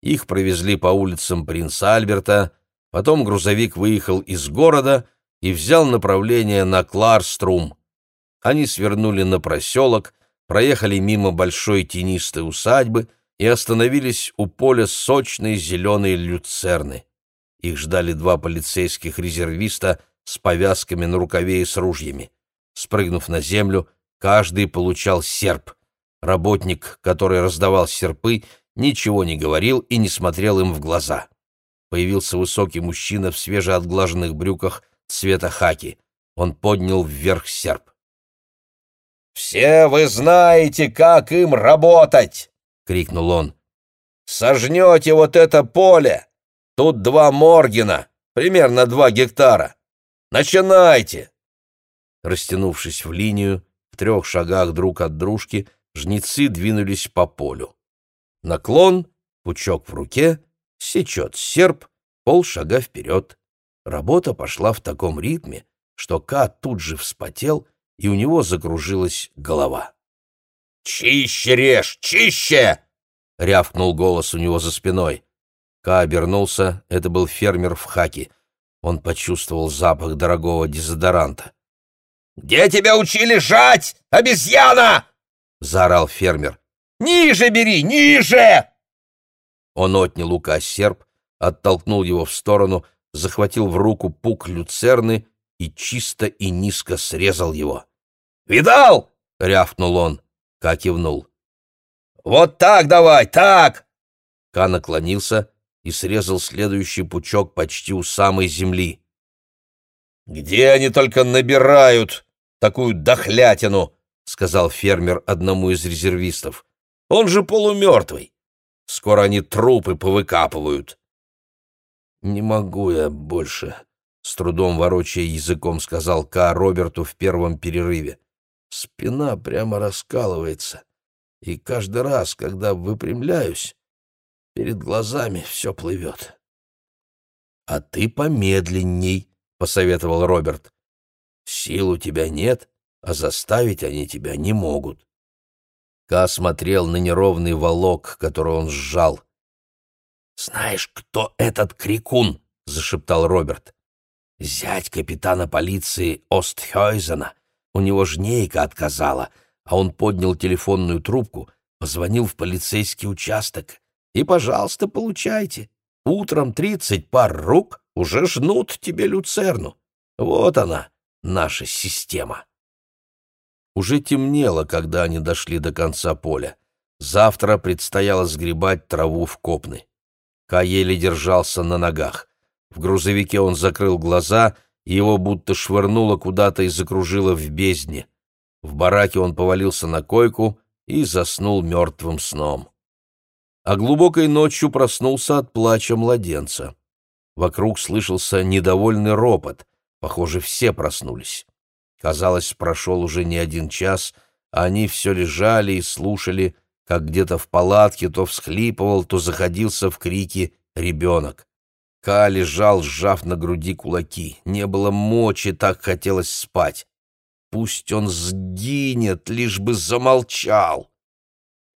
Их провезли по улицам Принца Альберта, потом грузовик выехал из города и взял направление на Кларструм. Они свернули на проселок, проехали мимо большой тенистой усадьбы и остановились у поля сочной зеленой люцерны. Их ждали два полицейских резервиста с повязками на рукаве и с ружьями. Спрыгнув на землю, каждый получал серп. Работник, который раздавал серпы, ничего не говорил и не смотрел им в глаза. Появился высокий мужчина в свежеотглаженных брюках цвета хаки. Он поднял вверх серп. «Все вы знаете, как им работать!» — крикнул он. «Сожнете вот это поле! Тут два Моргена, примерно два гектара. Начинайте!» Растянувшись в линию, в трех шагах друг от дружки, жнецы двинулись по полю. Наклон, пучок в руке, сечет серп, полшага вперед. Работа пошла в таком ритме, что Ка тут же вспотел, и у него закружилась голова. «Чище режь! Чище!» — рявкнул голос у него за спиной. Ка обернулся, это был фермер в хаке. Он почувствовал запах дорогого дезодоранта. «Где тебя учили жать, обезьяна?» — заорал фермер. «Ниже бери, ниже!» Он отнял у Ка серп, оттолкнул его в сторону, захватил в руку пук люцерны и чисто и низко срезал его. «Видал?» — рявкнул он. Ка кивнул. «Вот так давай, так!» Ка наклонился и срезал следующий пучок почти у самой земли. «Где они только набирают такую дохлятину?» — сказал фермер одному из резервистов. «Он же полумертвый. Скоро они трупы повыкапывают». «Не могу я больше», — с трудом ворочая языком сказал Ка Роберту в первом перерыве. «Спина прямо раскалывается, и каждый раз, когда выпрямляюсь, перед глазами все плывет». «А ты помедленней», — посоветовал Роберт. «Сил у тебя нет, а заставить они тебя не могут». Ка смотрел на неровный волок, который он сжал. «Знаешь, кто этот крикун?» — зашептал Роберт. «Зять капитана полиции Остхёйзена. У него жнейка отказала, а он поднял телефонную трубку, позвонил в полицейский участок. И, пожалуйста, получайте. Утром тридцать пар рук уже жнут тебе люцерну. Вот она, наша система». Уже темнело, когда они дошли до конца поля. Завтра предстояло сгребать траву в копны. Ка еле держался на ногах. В грузовике он закрыл глаза, и его будто швырнуло куда-то и закружило в бездне. В бараке он повалился на койку и заснул мертвым сном. А глубокой ночью проснулся от плача младенца. Вокруг слышался недовольный ропот. Похоже, все проснулись. Казалось, прошел уже не один час, а они все лежали и слушали, как где-то в палатке то всхлипывал, то заходился в крики ребенок. Ка лежал, сжав на груди кулаки. Не было мочи, так хотелось спать. Пусть он сгинет, лишь бы замолчал.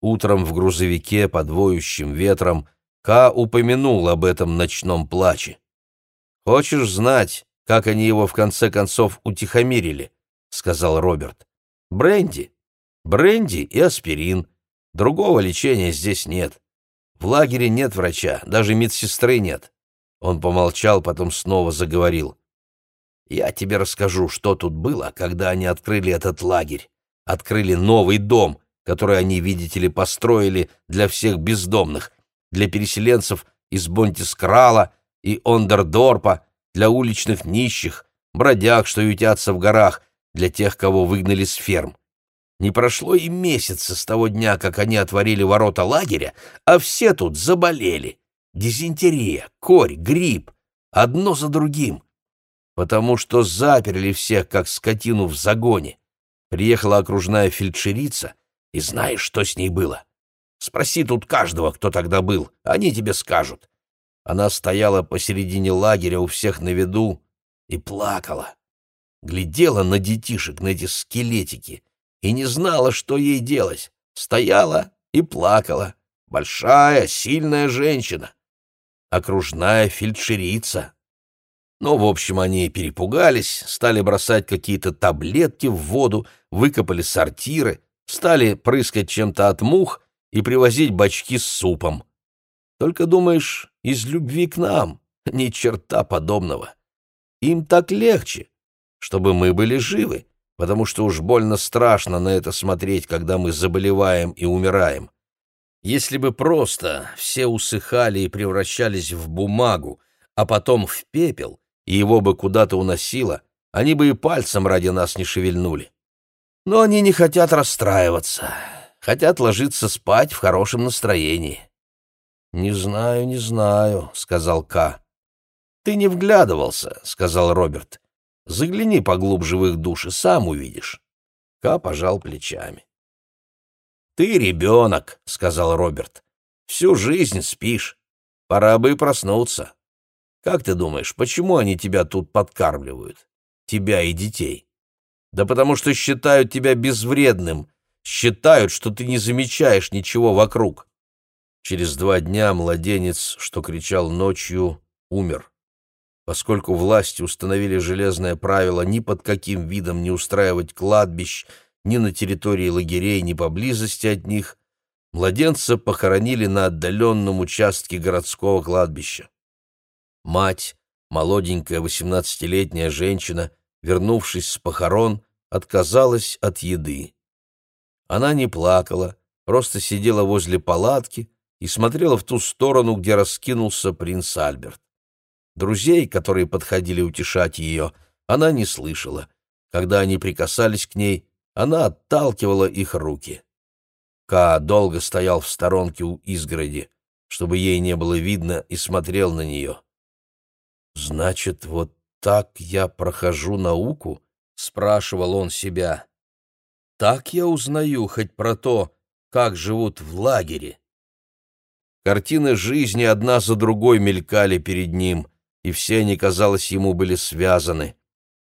Утром в грузовике под воющим ветром Ка упомянул об этом ночном плаче. «Хочешь знать, как они его в конце концов утихомирили?» — сказал Роберт. «Бренди. Бренди и аспирин. Другого лечения здесь нет. В лагере нет врача, даже медсестры нет. Он помолчал, потом снова заговорил. Я тебе расскажу, что тут было, когда они открыли этот лагерь. Открыли новый дом, который они, видите ли, построили для всех бездомных, для переселенцев из Бонтискрала и Ондердорпа, для уличных нищих, бродяг, что ютятся в горах, для тех, кого выгнали с ферм. Не прошло и месяца с того дня, как они отворили ворота лагеря, а все тут заболели. Дизентерия, корь, грипп. Одно за другим. Потому что заперли всех, как скотину в загоне. Приехала окружная фельдшерица, и знаешь, что с ней было? Спроси тут каждого, кто тогда был, они тебе скажут. Она стояла посередине лагеря у всех на виду и плакала. Глядела на детишек, на эти скелетики, и не знала, что ей делать. Стояла и плакала. Большая, сильная женщина. Окружная фельдшерица. Ну, в общем, они перепугались, стали бросать какие-то таблетки в воду, выкопали сортиры, стали прыскать чем-то от мух и привозить бачки с супом. Только думаешь, из любви к нам, ни черта подобного. Им так легче, чтобы мы были живы, потому что уж больно страшно на это смотреть, когда мы заболеваем и умираем. Если бы просто все усыхали и превращались в бумагу, а потом в пепел, и его бы куда-то уносило, они бы и пальцем ради нас не шевельнули. Но они не хотят расстраиваться, хотят ложиться спать в хорошем настроении. «Не знаю, не знаю», — сказал Ка. «Ты не вглядывался», — сказал Роберт. Загляни поглубже в их души, сам увидишь. Ка пожал плечами. «Ты ребенок», — сказал Роберт. «Всю жизнь спишь. Пора бы и проснуться. Как ты думаешь, почему они тебя тут подкармливают? Тебя и детей? Да потому что считают тебя безвредным, считают, что ты не замечаешь ничего вокруг. Через два дня младенец, что кричал ночью, умер. Поскольку власти установили железное правило ни под каким видом не устраивать кладбищ ни на территории лагерей, ни поблизости от них, младенца похоронили на отдаленном участке городского кладбища. Мать, молоденькая восемнадцатилетняя женщина, вернувшись с похорон, отказалась от еды. Она не плакала, просто сидела возле палатки, и смотрела в ту сторону, где раскинулся принц Альберт. Друзей, которые подходили утешать ее, она не слышала. Когда они прикасались к ней, она отталкивала их руки. Ка долго стоял в сторонке у изгороди, чтобы ей не было видно, и смотрел на нее. «Значит, вот так я прохожу науку?» — спрашивал он себя. «Так я узнаю хоть про то, как живут в лагере». Картины жизни одна за другой мелькали перед ним, и все они, казалось, ему были связаны.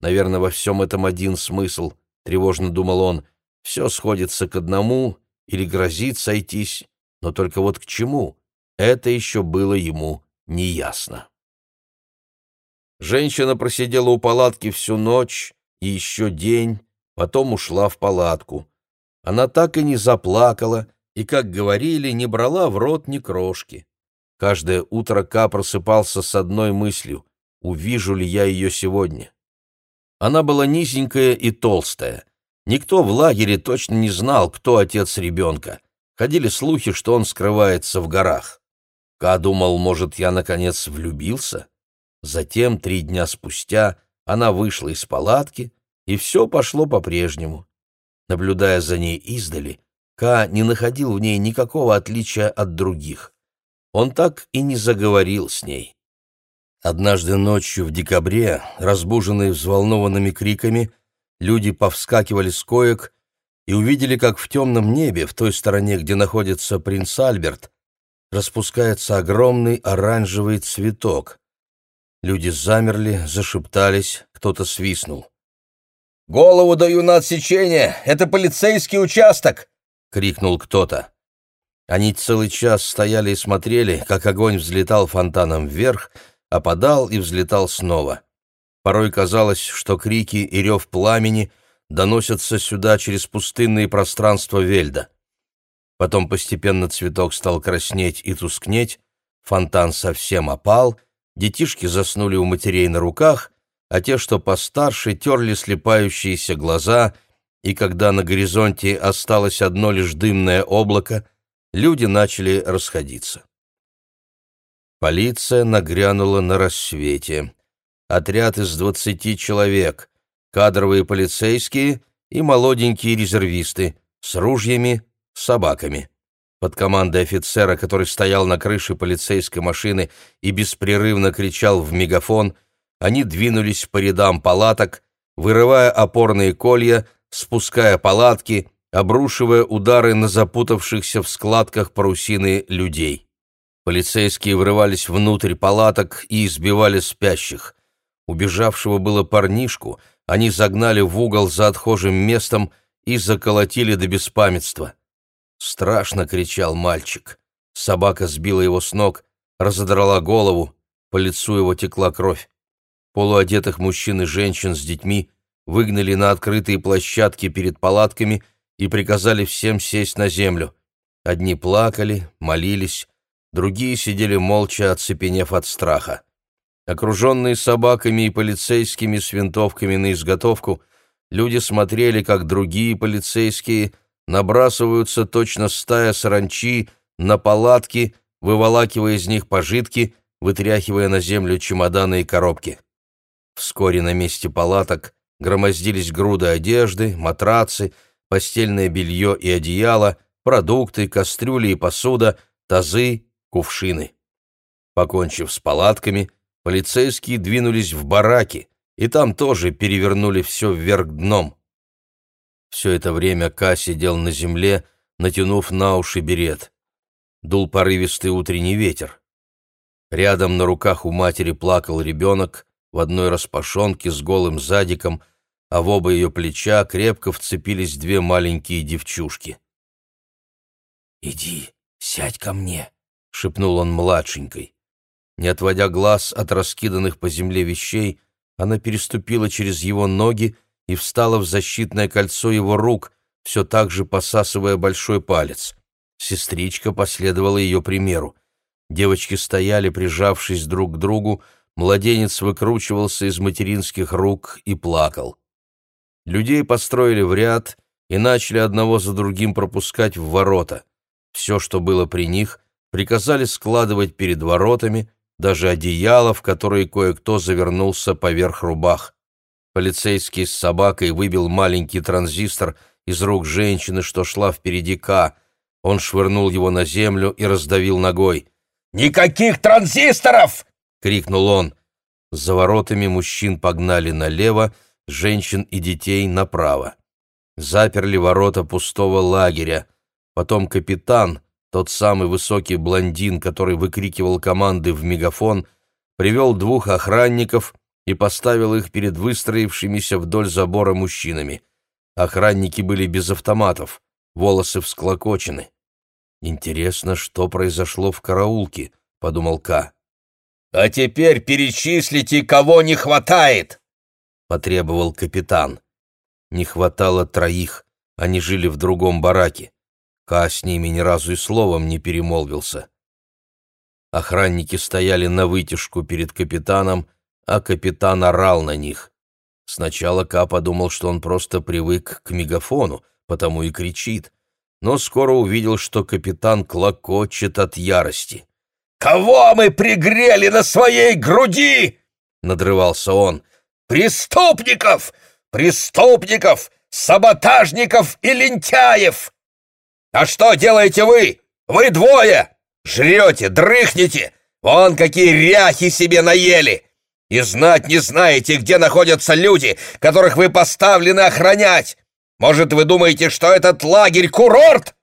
Наверное, во всем этом один смысл, — тревожно думал он. Все сходится к одному или грозит сойтись, но только вот к чему? Это еще было ему неясно. Женщина просидела у палатки всю ночь и еще день, потом ушла в палатку. Она так и не заплакала, и, как говорили, не брала в рот ни крошки. Каждое утро Ка просыпался с одной мыслью — увижу ли я ее сегодня. Она была низенькая и толстая. Никто в лагере точно не знал, кто отец ребенка. Ходили слухи, что он скрывается в горах. Ка думал, может, я, наконец, влюбился? Затем, три дня спустя, она вышла из палатки, и все пошло по-прежнему. Наблюдая за ней издали, Ка не находил в ней никакого отличия от других. Он так и не заговорил с ней. Однажды ночью в декабре, разбуженные взволнованными криками, люди повскакивали с коек и увидели, как в темном небе, в той стороне, где находится принц Альберт, распускается огромный оранжевый цветок. Люди замерли, зашептались, кто-то свистнул. «Голову даю на отсечение! Это полицейский участок!» крикнул кто-то. Они целый час стояли и смотрели, как огонь взлетал фонтаном вверх, опадал и взлетал снова. Порой казалось, что крики и рев пламени доносятся сюда через пустынные пространства Вельда. Потом постепенно цветок стал краснеть и тускнеть, фонтан совсем опал, детишки заснули у матерей на руках, а те, что постарше, терли слепающиеся глаза и когда на горизонте осталось одно лишь дымное облако, люди начали расходиться. Полиция нагрянула на рассвете. Отряд из двадцати человек, кадровые полицейские и молоденькие резервисты с ружьями, собаками. Под командой офицера, который стоял на крыше полицейской машины и беспрерывно кричал в мегафон, они двинулись по рядам палаток, вырывая опорные колья, спуская палатки, обрушивая удары на запутавшихся в складках парусины людей. Полицейские врывались внутрь палаток и избивали спящих. Убежавшего было парнишку они загнали в угол за отхожим местом и заколотили до беспамятства. Страшно кричал мальчик. Собака сбила его с ног, разодрала голову, по лицу его текла кровь. Полуодетых мужчин и женщин с детьми выгнали на открытые площадки перед палатками и приказали всем сесть на землю. Одни плакали, молились, другие сидели молча, оцепенев от страха. Окруженные собаками и полицейскими с винтовками на изготовку, люди смотрели, как другие полицейские набрасываются точно стая саранчи на палатки, выволакивая из них пожитки, вытряхивая на землю чемоданы и коробки. Вскоре на месте палаток громоздились груды одежды, матрацы, постельное белье и одеяло, продукты, кастрюли и посуда, тазы, кувшины. Покончив с палатками, полицейские двинулись в бараки, и там тоже перевернули все вверх дном. Все это время Ка сидел на земле, натянув на уши берет. Дул порывистый утренний ветер. Рядом на руках у матери плакал ребенок в одной распашонке с голым задиком, а в оба ее плеча крепко вцепились две маленькие девчушки. «Иди, сядь ко мне», — шепнул он младшенькой. Не отводя глаз от раскиданных по земле вещей, она переступила через его ноги и встала в защитное кольцо его рук, все так же посасывая большой палец. Сестричка последовала ее примеру. Девочки стояли, прижавшись друг к другу, младенец выкручивался из материнских рук и плакал. Людей построили в ряд и начали одного за другим пропускать в ворота. Все, что было при них, приказали складывать перед воротами, даже одеяло, в которое кое-кто завернулся поверх рубах. Полицейский с собакой выбил маленький транзистор из рук женщины, что шла впереди К. Он швырнул его на землю и раздавил ногой. «Никаких транзисторов!» — крикнул он. За воротами мужчин погнали налево, женщин и детей направо. Заперли ворота пустого лагеря. Потом капитан, тот самый высокий блондин, который выкрикивал команды в мегафон, привел двух охранников и поставил их перед выстроившимися вдоль забора мужчинами. Охранники были без автоматов, волосы всклокочены. «Интересно, что произошло в караулке», — подумал К. «А теперь перечислите, кого не хватает!» — потребовал капитан. Не хватало троих, они жили в другом бараке. Ка с ними ни разу и словом не перемолвился. Охранники стояли на вытяжку перед капитаном, а капитан орал на них. Сначала Ка подумал, что он просто привык к мегафону, потому и кричит, но скоро увидел, что капитан клокочет от ярости. «Кого мы пригрели на своей груди?» — надрывался он. «Преступников! Преступников! Саботажников и лентяев! А что делаете вы? Вы двое! Жрете, дрыхнете! Вон какие ряхи себе наели! И знать не знаете, где находятся люди, которых вы поставлены охранять! Может, вы думаете, что этот лагерь — курорт?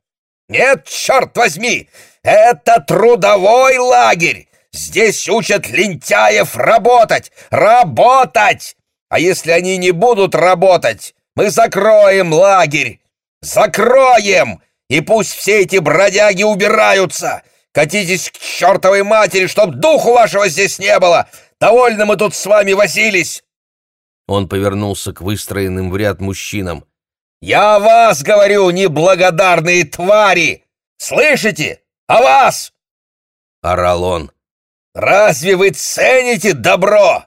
Нет, черт возьми! Это трудовой лагерь! Здесь учат лентяев работать! Работать! А если они не будут работать, мы закроем лагерь! Закроем! И пусть все эти бродяги убираются! Катитесь к чертовой матери, чтоб духу вашего здесь не было! Довольно мы тут с вами возились!» Он повернулся к выстроенным в ряд мужчинам. «Я вас говорю, неблагодарные твари! Слышите? А вас!» — орал он. «Разве вы цените добро?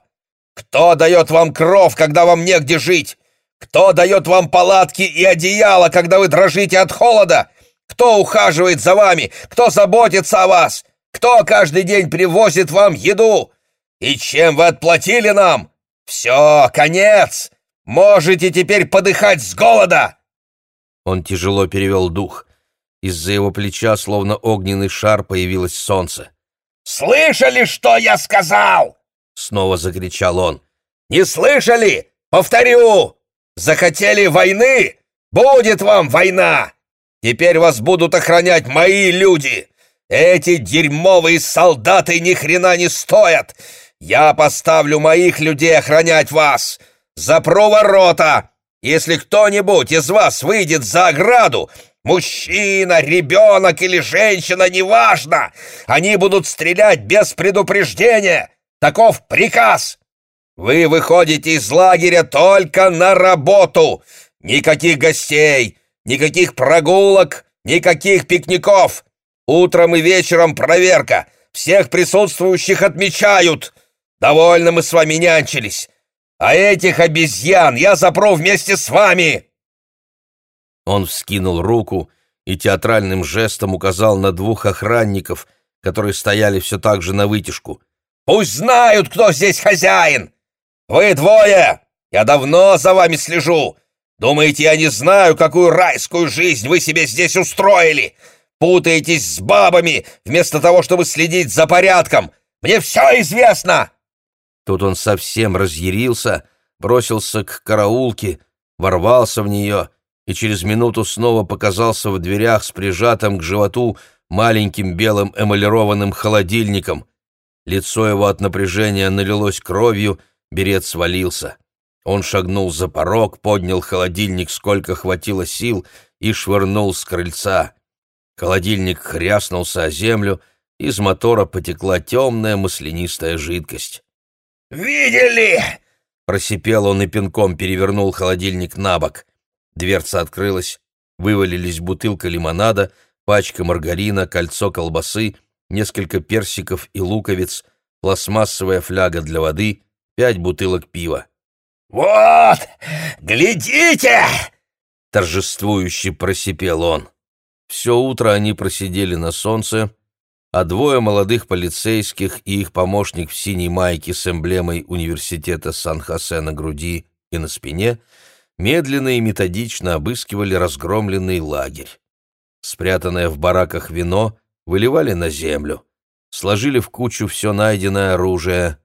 Кто дает вам кров, когда вам негде жить? Кто дает вам палатки и одеяло, когда вы дрожите от холода? Кто ухаживает за вами? Кто заботится о вас? Кто каждый день привозит вам еду? И чем вы отплатили нам? Все, конец! Можете теперь подыхать с голода!» Он тяжело перевел дух. Из-за его плеча, словно огненный шар, появилось солнце. «Слышали, что я сказал?» Снова закричал он. «Не слышали? Повторю! Захотели войны? Будет вам война! Теперь вас будут охранять мои люди. Эти дерьмовые солдаты ни хрена не стоят. Я поставлю моих людей охранять вас. Запру ворота. Если кто-нибудь из вас выйдет за ограду, мужчина, ребенок или женщина, неважно, они будут стрелять без предупреждения. Таков приказ. Вы выходите из лагеря только на работу. Никаких гостей, Никаких прогулок, никаких пикников. Утром и вечером проверка. Всех присутствующих отмечают. Довольно мы с вами нянчились. А этих обезьян я запру вместе с вами!» Он вскинул руку и театральным жестом указал на двух охранников, которые стояли все так же на вытяжку. «Пусть знают, кто здесь хозяин! Вы двое! Я давно за вами слежу! Думаете, я не знаю, какую райскую жизнь вы себе здесь устроили? Путаетесь с бабами, вместо того, чтобы следить за порядком. Мне все известно!» Тут он совсем разъярился, бросился к караулке, ворвался в нее и через минуту снова показался в дверях с прижатым к животу маленьким белым эмалированным холодильником. Лицо его от напряжения налилось кровью, берет свалился. Он шагнул за порог, поднял холодильник, сколько хватило сил, и швырнул с крыльца. Холодильник хряснулся о землю, из мотора потекла темная маслянистая жидкость. «Видели?» — просипел он и пинком перевернул холодильник на бок. Дверца открылась, вывалились бутылка лимонада, пачка маргарина, кольцо колбасы, несколько персиков и луковиц, пластмассовая фляга для воды, пять бутылок пива. «Вот! Глядите!» — торжествующе просипел он. Все утро они просидели на солнце, а двое молодых полицейских и их помощник в синей майке с эмблемой университета Сан-Хосе на груди и на спине медленно и методично обыскивали разгромленный лагерь. Спрятанное в бараках вино выливали на землю, сложили в кучу все найденное оружие.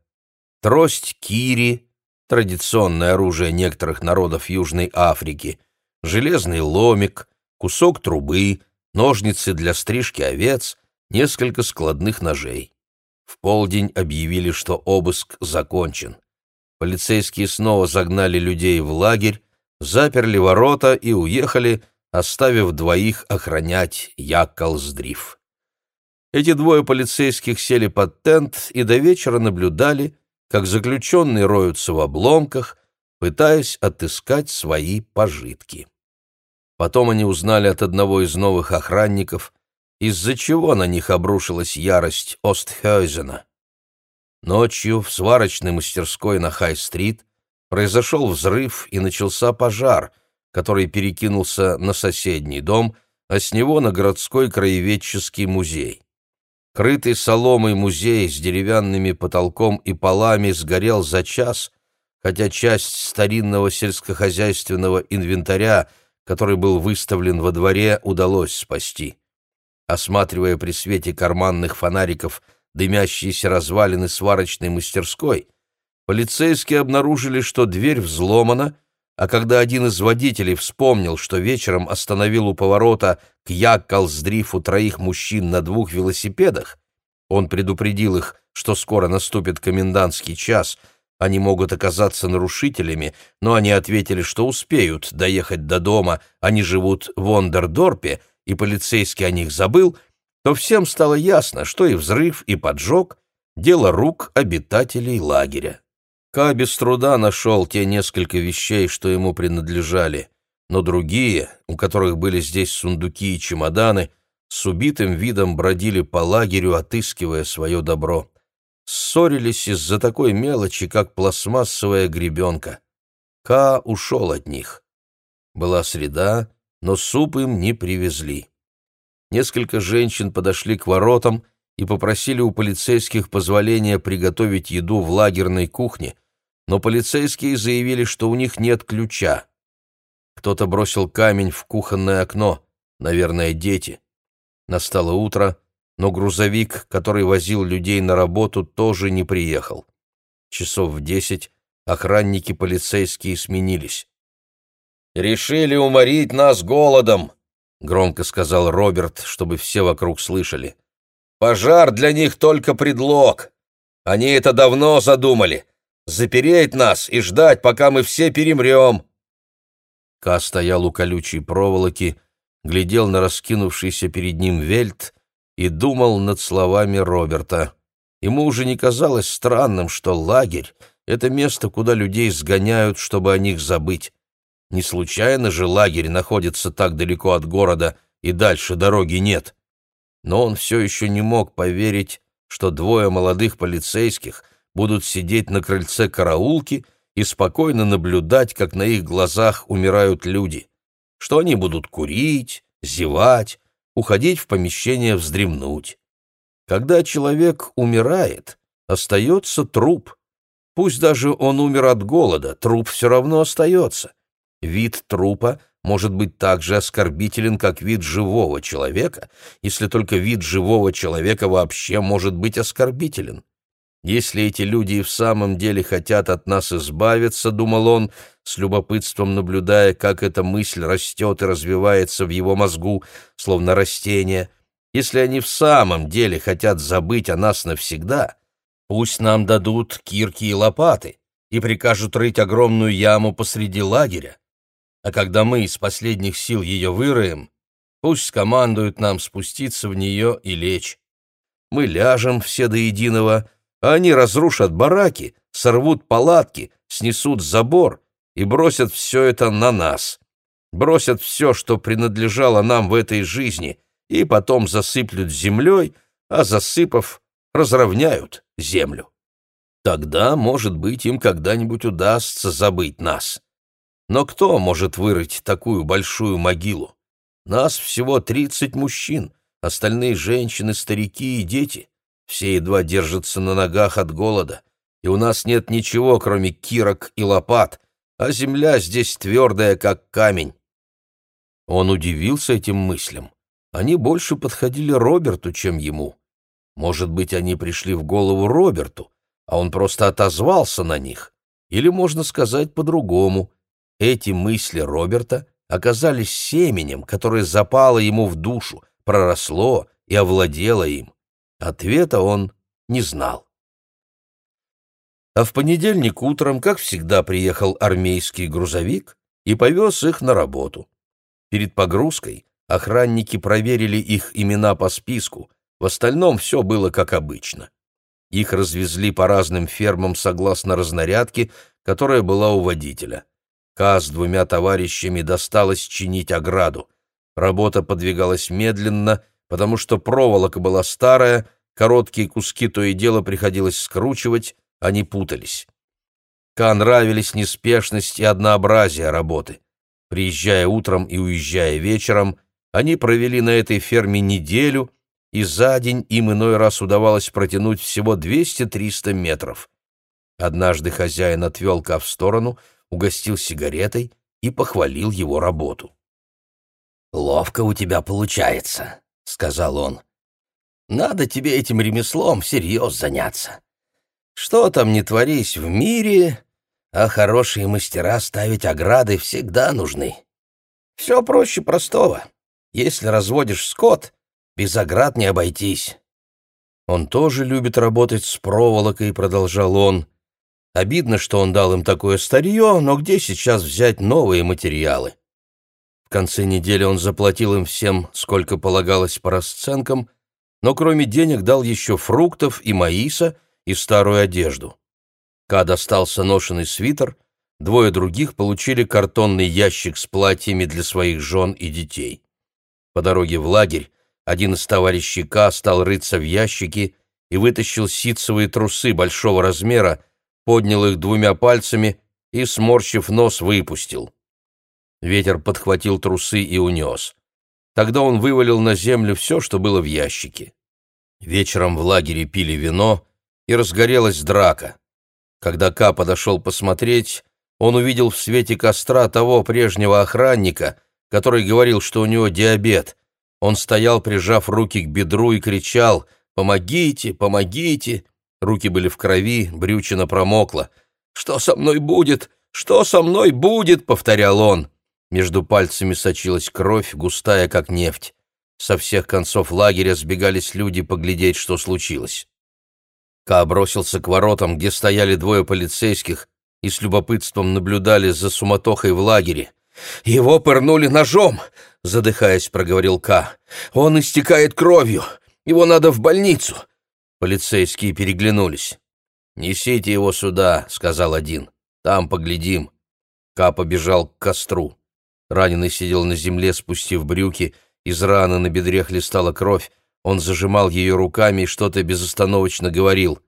Трость кири, традиционное оружие некоторых народов Южной Африки, железный ломик, кусок трубы, ножницы для стрижки овец, несколько складных ножей. В полдень объявили, что обыск закончен. Полицейские снова загнали людей в лагерь, заперли ворота и уехали, оставив двоих охранять Яккалсдриф. Эти двое полицейских сели под тент и до вечера наблюдали, как заключенные роются в обломках, пытаясь отыскать свои пожитки. Потом они узнали от одного из новых охранников, из-за чего на них обрушилась ярость Остхёйзена. Ночью в сварочной мастерской на Хай-стрит произошел взрыв и начался пожар, который перекинулся на соседний дом, а с него на городской краеведческий музей. Крытый соломой музей с деревянными потолком и полами сгорел за час, хотя часть старинного сельскохозяйственного инвентаря, который был выставлен во дворе, удалось спасти. Осматривая при свете карманных фонариков дымящиеся развалины сварочной мастерской, полицейские обнаружили, что дверь взломана, а когда один из водителей вспомнил, что вечером остановил у поворота к Яккалсдрифу троих мужчин на двух велосипедах, он предупредил их, что скоро наступит комендантский час, они могут оказаться нарушителями, но они ответили, что успеют доехать до дома, они живут в Ондердорпе, и полицейский о них забыл, то всем стало ясно, что и взрыв, и поджог — дело рук обитателей лагеря. Ка без труда нашел те несколько вещей, что ему принадлежали, но другие, у которых были здесь сундуки и чемоданы, с убитым видом бродили по лагерю, отыскивая свое добро. Ссорились из-за такой мелочи, как пластмассовая гребенка. Ка ушел от них. Была среда, но суп им не привезли. Несколько женщин подошли к воротам и попросили у полицейских позволения приготовить еду в лагерной кухне, но полицейские заявили, что у них нет ключа. Кто-то бросил камень в кухонное окно, наверное, дети. Настало утро, но грузовик, который возил людей на работу, тоже не приехал. Часов в десять охранники полицейские сменились. «Решили уморить нас голодом», — громко сказал Роберт, чтобы все вокруг слышали. «Пожар для них только предлог. Они это давно задумали. Запереть нас и ждать, пока мы все перемрем». Ка стоял у колючей проволоки, глядел на раскинувшийся перед ним вельт и думал над словами Роберта. Ему уже не казалось странным, что лагерь — это место, куда людей сгоняют, чтобы о них забыть. Не случайно же лагерь находится так далеко от города, и дальше дороги нет. Но он все еще не мог поверить, что двое молодых полицейских будут сидеть на крыльце караулки и спокойно наблюдать, как на их глазах умирают люди, что они будут курить, зевать, уходить в помещение вздремнуть. Когда человек умирает, остается труп. Пусть даже он умер от голода, труп все равно остается. Вид трупа может быть так же оскорбителен, как вид живого человека, если только вид живого человека вообще может быть оскорбителен. Если эти люди и в самом деле хотят от нас избавиться, думал он, с любопытством наблюдая, как эта мысль растет и развивается в его мозгу, словно растение, если они в самом деле хотят забыть о нас навсегда, Пусть нам дадут кирки и лопаты и прикажут рыть огромную яму посреди лагеря. А когда мы из последних сил ее выроем, пусть скомандуют нам спуститься в нее и лечь. Мы ляжем все до единого, они разрушат бараки, сорвут палатки, снесут забор и бросят все это на нас. Бросят все, что принадлежало нам в этой жизни, и потом засыплют землей, а засыпав, разровняют землю. Тогда, может быть, им когда-нибудь удастся забыть нас. Но кто может вырыть такую большую могилу? Нас всего тридцать мужчин, остальные женщины, старики и дети. Все едва держатся на ногах от голода, и у нас нет ничего, кроме кирок и лопат, а земля здесь твердая, как камень. Он удивился этим мыслям. Они больше подходили Роберту, чем ему. Может быть, они пришли в голову Роберту, а он просто отозвался на них. Или можно сказать по-другому. Эти мысли Роберта оказались семенем, которое запало ему в душу, проросло и овладело им. Ответа он не знал. А в понедельник утром, как всегда, приехал армейский грузовик и повез их на работу. Перед погрузкой охранники проверили их имена по списку, в остальном все было как обычно. Их развезли по разным фермам согласно разнарядке, которая была у водителя. Ка с двумя товарищами досталось чинить ограду. Работа подвигалась медленно, потому что проволока была старая, короткие куски то и дело приходилось скручивать, они путались. Ка нравились неспешность и однообразие работы. Приезжая утром и уезжая вечером, они провели на этой ферме неделю — и за день им иной раз удавалось протянуть всего 200-300 метров. Однажды хозяин отвел Ка в сторону, угостил сигаретой и похвалил его работу. «Ловко у тебя получается», — сказал он. «Надо тебе этим ремеслом всерьез заняться. Что там не творись в мире, а хорошие мастера ставить ограды всегда нужны. Все проще простого. Если разводишь скот, без оград не обойтись. Он тоже любит работать с проволокой, продолжал он. Обидно, что он дал им такое старье, но где сейчас взять новые материалы? В конце недели он заплатил им всем, сколько полагалось по расценкам, но кроме денег дал еще фруктов и маиса и старую одежду. Ка достался ношеный свитер, двое других получили картонный ящик с платьями для своих жен и детей. По дороге в лагерь один из товарищей К стал рыться в ящике и вытащил ситцевые трусы большого размера, поднял их двумя пальцами и, сморщив нос, выпустил. Ветер подхватил трусы и унес. Тогда он вывалил на землю все, что было в ящике. Вечером в лагере пили вино, и разгорелась драка. Когда Ка подошел посмотреть, он увидел в свете костра того прежнего охранника, который говорил, что у него диабет, он стоял, прижав руки к бедру, и кричал «Помогите! Помогите!» Руки были в крови, брючина промокла. «Что со мной будет? Что со мной будет?» — повторял он. Между пальцами сочилась кровь, густая, как нефть. Со всех концов лагеря сбегались люди поглядеть, что случилось. Ка бросился к воротам, где стояли двое полицейских, и с любопытством наблюдали за суматохой в лагере. «Его пырнули ножом!» — задыхаясь, проговорил К. «Он истекает кровью! Его надо в больницу!» Полицейские переглянулись. «Несите его сюда», — сказал один. «Там поглядим». Ка побежал к костру. Раненый сидел на земле, спустив брюки, из раны на бедре хлестала кровь, он зажимал ее руками и что-то безостановочно говорил.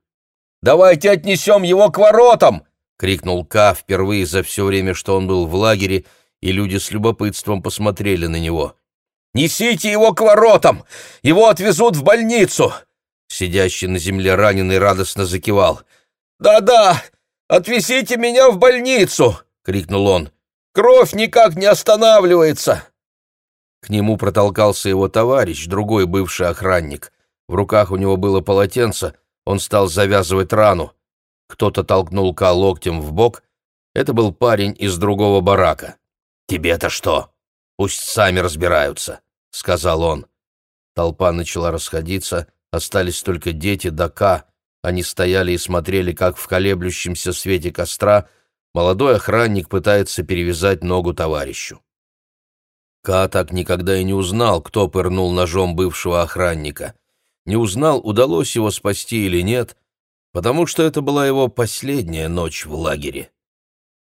«Давайте отнесем его к воротам!» — крикнул Ка впервые за все время, что он был в лагере, — и люди с любопытством посмотрели на него. «Несите его к воротам! Его отвезут в больницу!» Сидящий на земле раненый радостно закивал. «Да-да, отвезите меня в больницу!» — крикнул он. «Кровь никак не останавливается!» К нему протолкался его товарищ, другой бывший охранник. В руках у него было полотенце, он стал завязывать рану. Кто-то толкнул Ка локтем в бок. Это был парень из другого барака. «Тебе-то что? Пусть сами разбираются», — сказал он. Толпа начала расходиться, остались только дети Дака, Они стояли и смотрели, как в колеблющемся свете костра молодой охранник пытается перевязать ногу товарищу. Ка так никогда и не узнал, кто пырнул ножом бывшего охранника. Не узнал, удалось его спасти или нет, потому что это была его последняя ночь в лагере.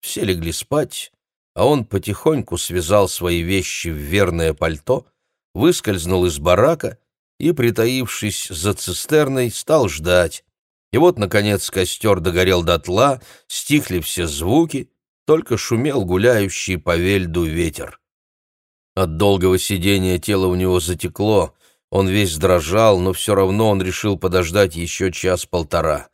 Все легли спать, а он потихоньку связал свои вещи в верное пальто, выскользнул из барака и, притаившись за цистерной, стал ждать. И вот, наконец, костер догорел дотла, стихли все звуки, только шумел гуляющий по вельду ветер. От долгого сидения тело у него затекло, он весь дрожал, но все равно он решил подождать еще час-полтора.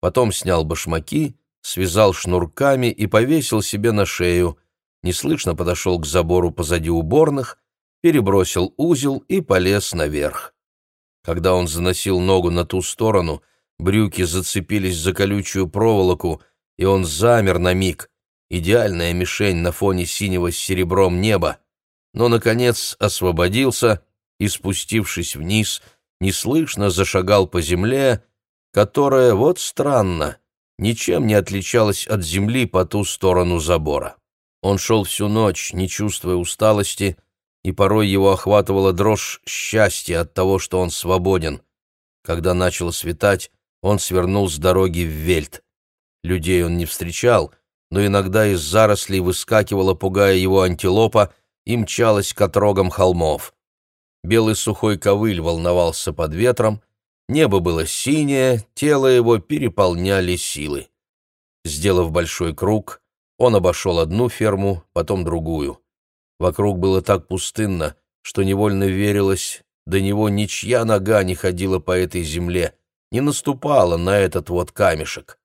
Потом снял башмаки, связал шнурками и повесил себе на шею, неслышно подошел к забору позади уборных, перебросил узел и полез наверх. Когда он заносил ногу на ту сторону, брюки зацепились за колючую проволоку, и он замер на миг. Идеальная мишень на фоне синего с серебром неба. Но, наконец, освободился и, спустившись вниз, неслышно зашагал по земле, которая, вот странно, ничем не отличалась от земли по ту сторону забора. Он шел всю ночь, не чувствуя усталости, и порой его охватывала дрожь счастья от того, что он свободен. Когда начало светать, он свернул с дороги в Вельт. Людей он не встречал, но иногда из зарослей выскакивала, пугая его антилопа, и мчалась к отрогам холмов. Белый сухой ковыль волновался под ветром, небо было синее, тело его переполняли силы. Сделав большой круг, он обошел одну ферму, потом другую. Вокруг было так пустынно, что невольно верилось, до него ничья нога не ходила по этой земле, не наступала на этот вот камешек.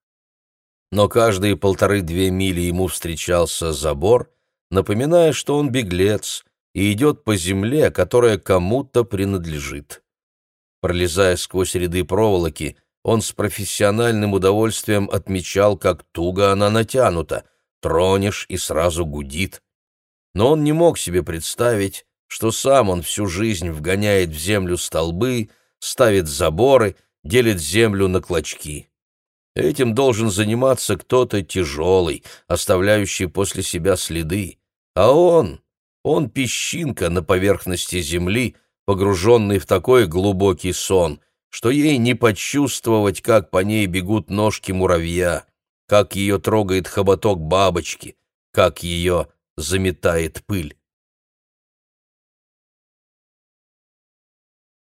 Но каждые полторы-две мили ему встречался забор, напоминая, что он беглец и идет по земле, которая кому-то принадлежит. Пролезая сквозь ряды проволоки, он с профессиональным удовольствием отмечал, как туго она натянута — тронешь и сразу гудит. Но он не мог себе представить, что сам он всю жизнь вгоняет в землю столбы, ставит заборы, делит землю на клочки. Этим должен заниматься кто-то тяжелый, оставляющий после себя следы. А он, он песчинка на поверхности земли, погруженный в такой глубокий сон, что ей не почувствовать, как по ней бегут ножки муравья как ее трогает хоботок бабочки, как ее заметает пыль.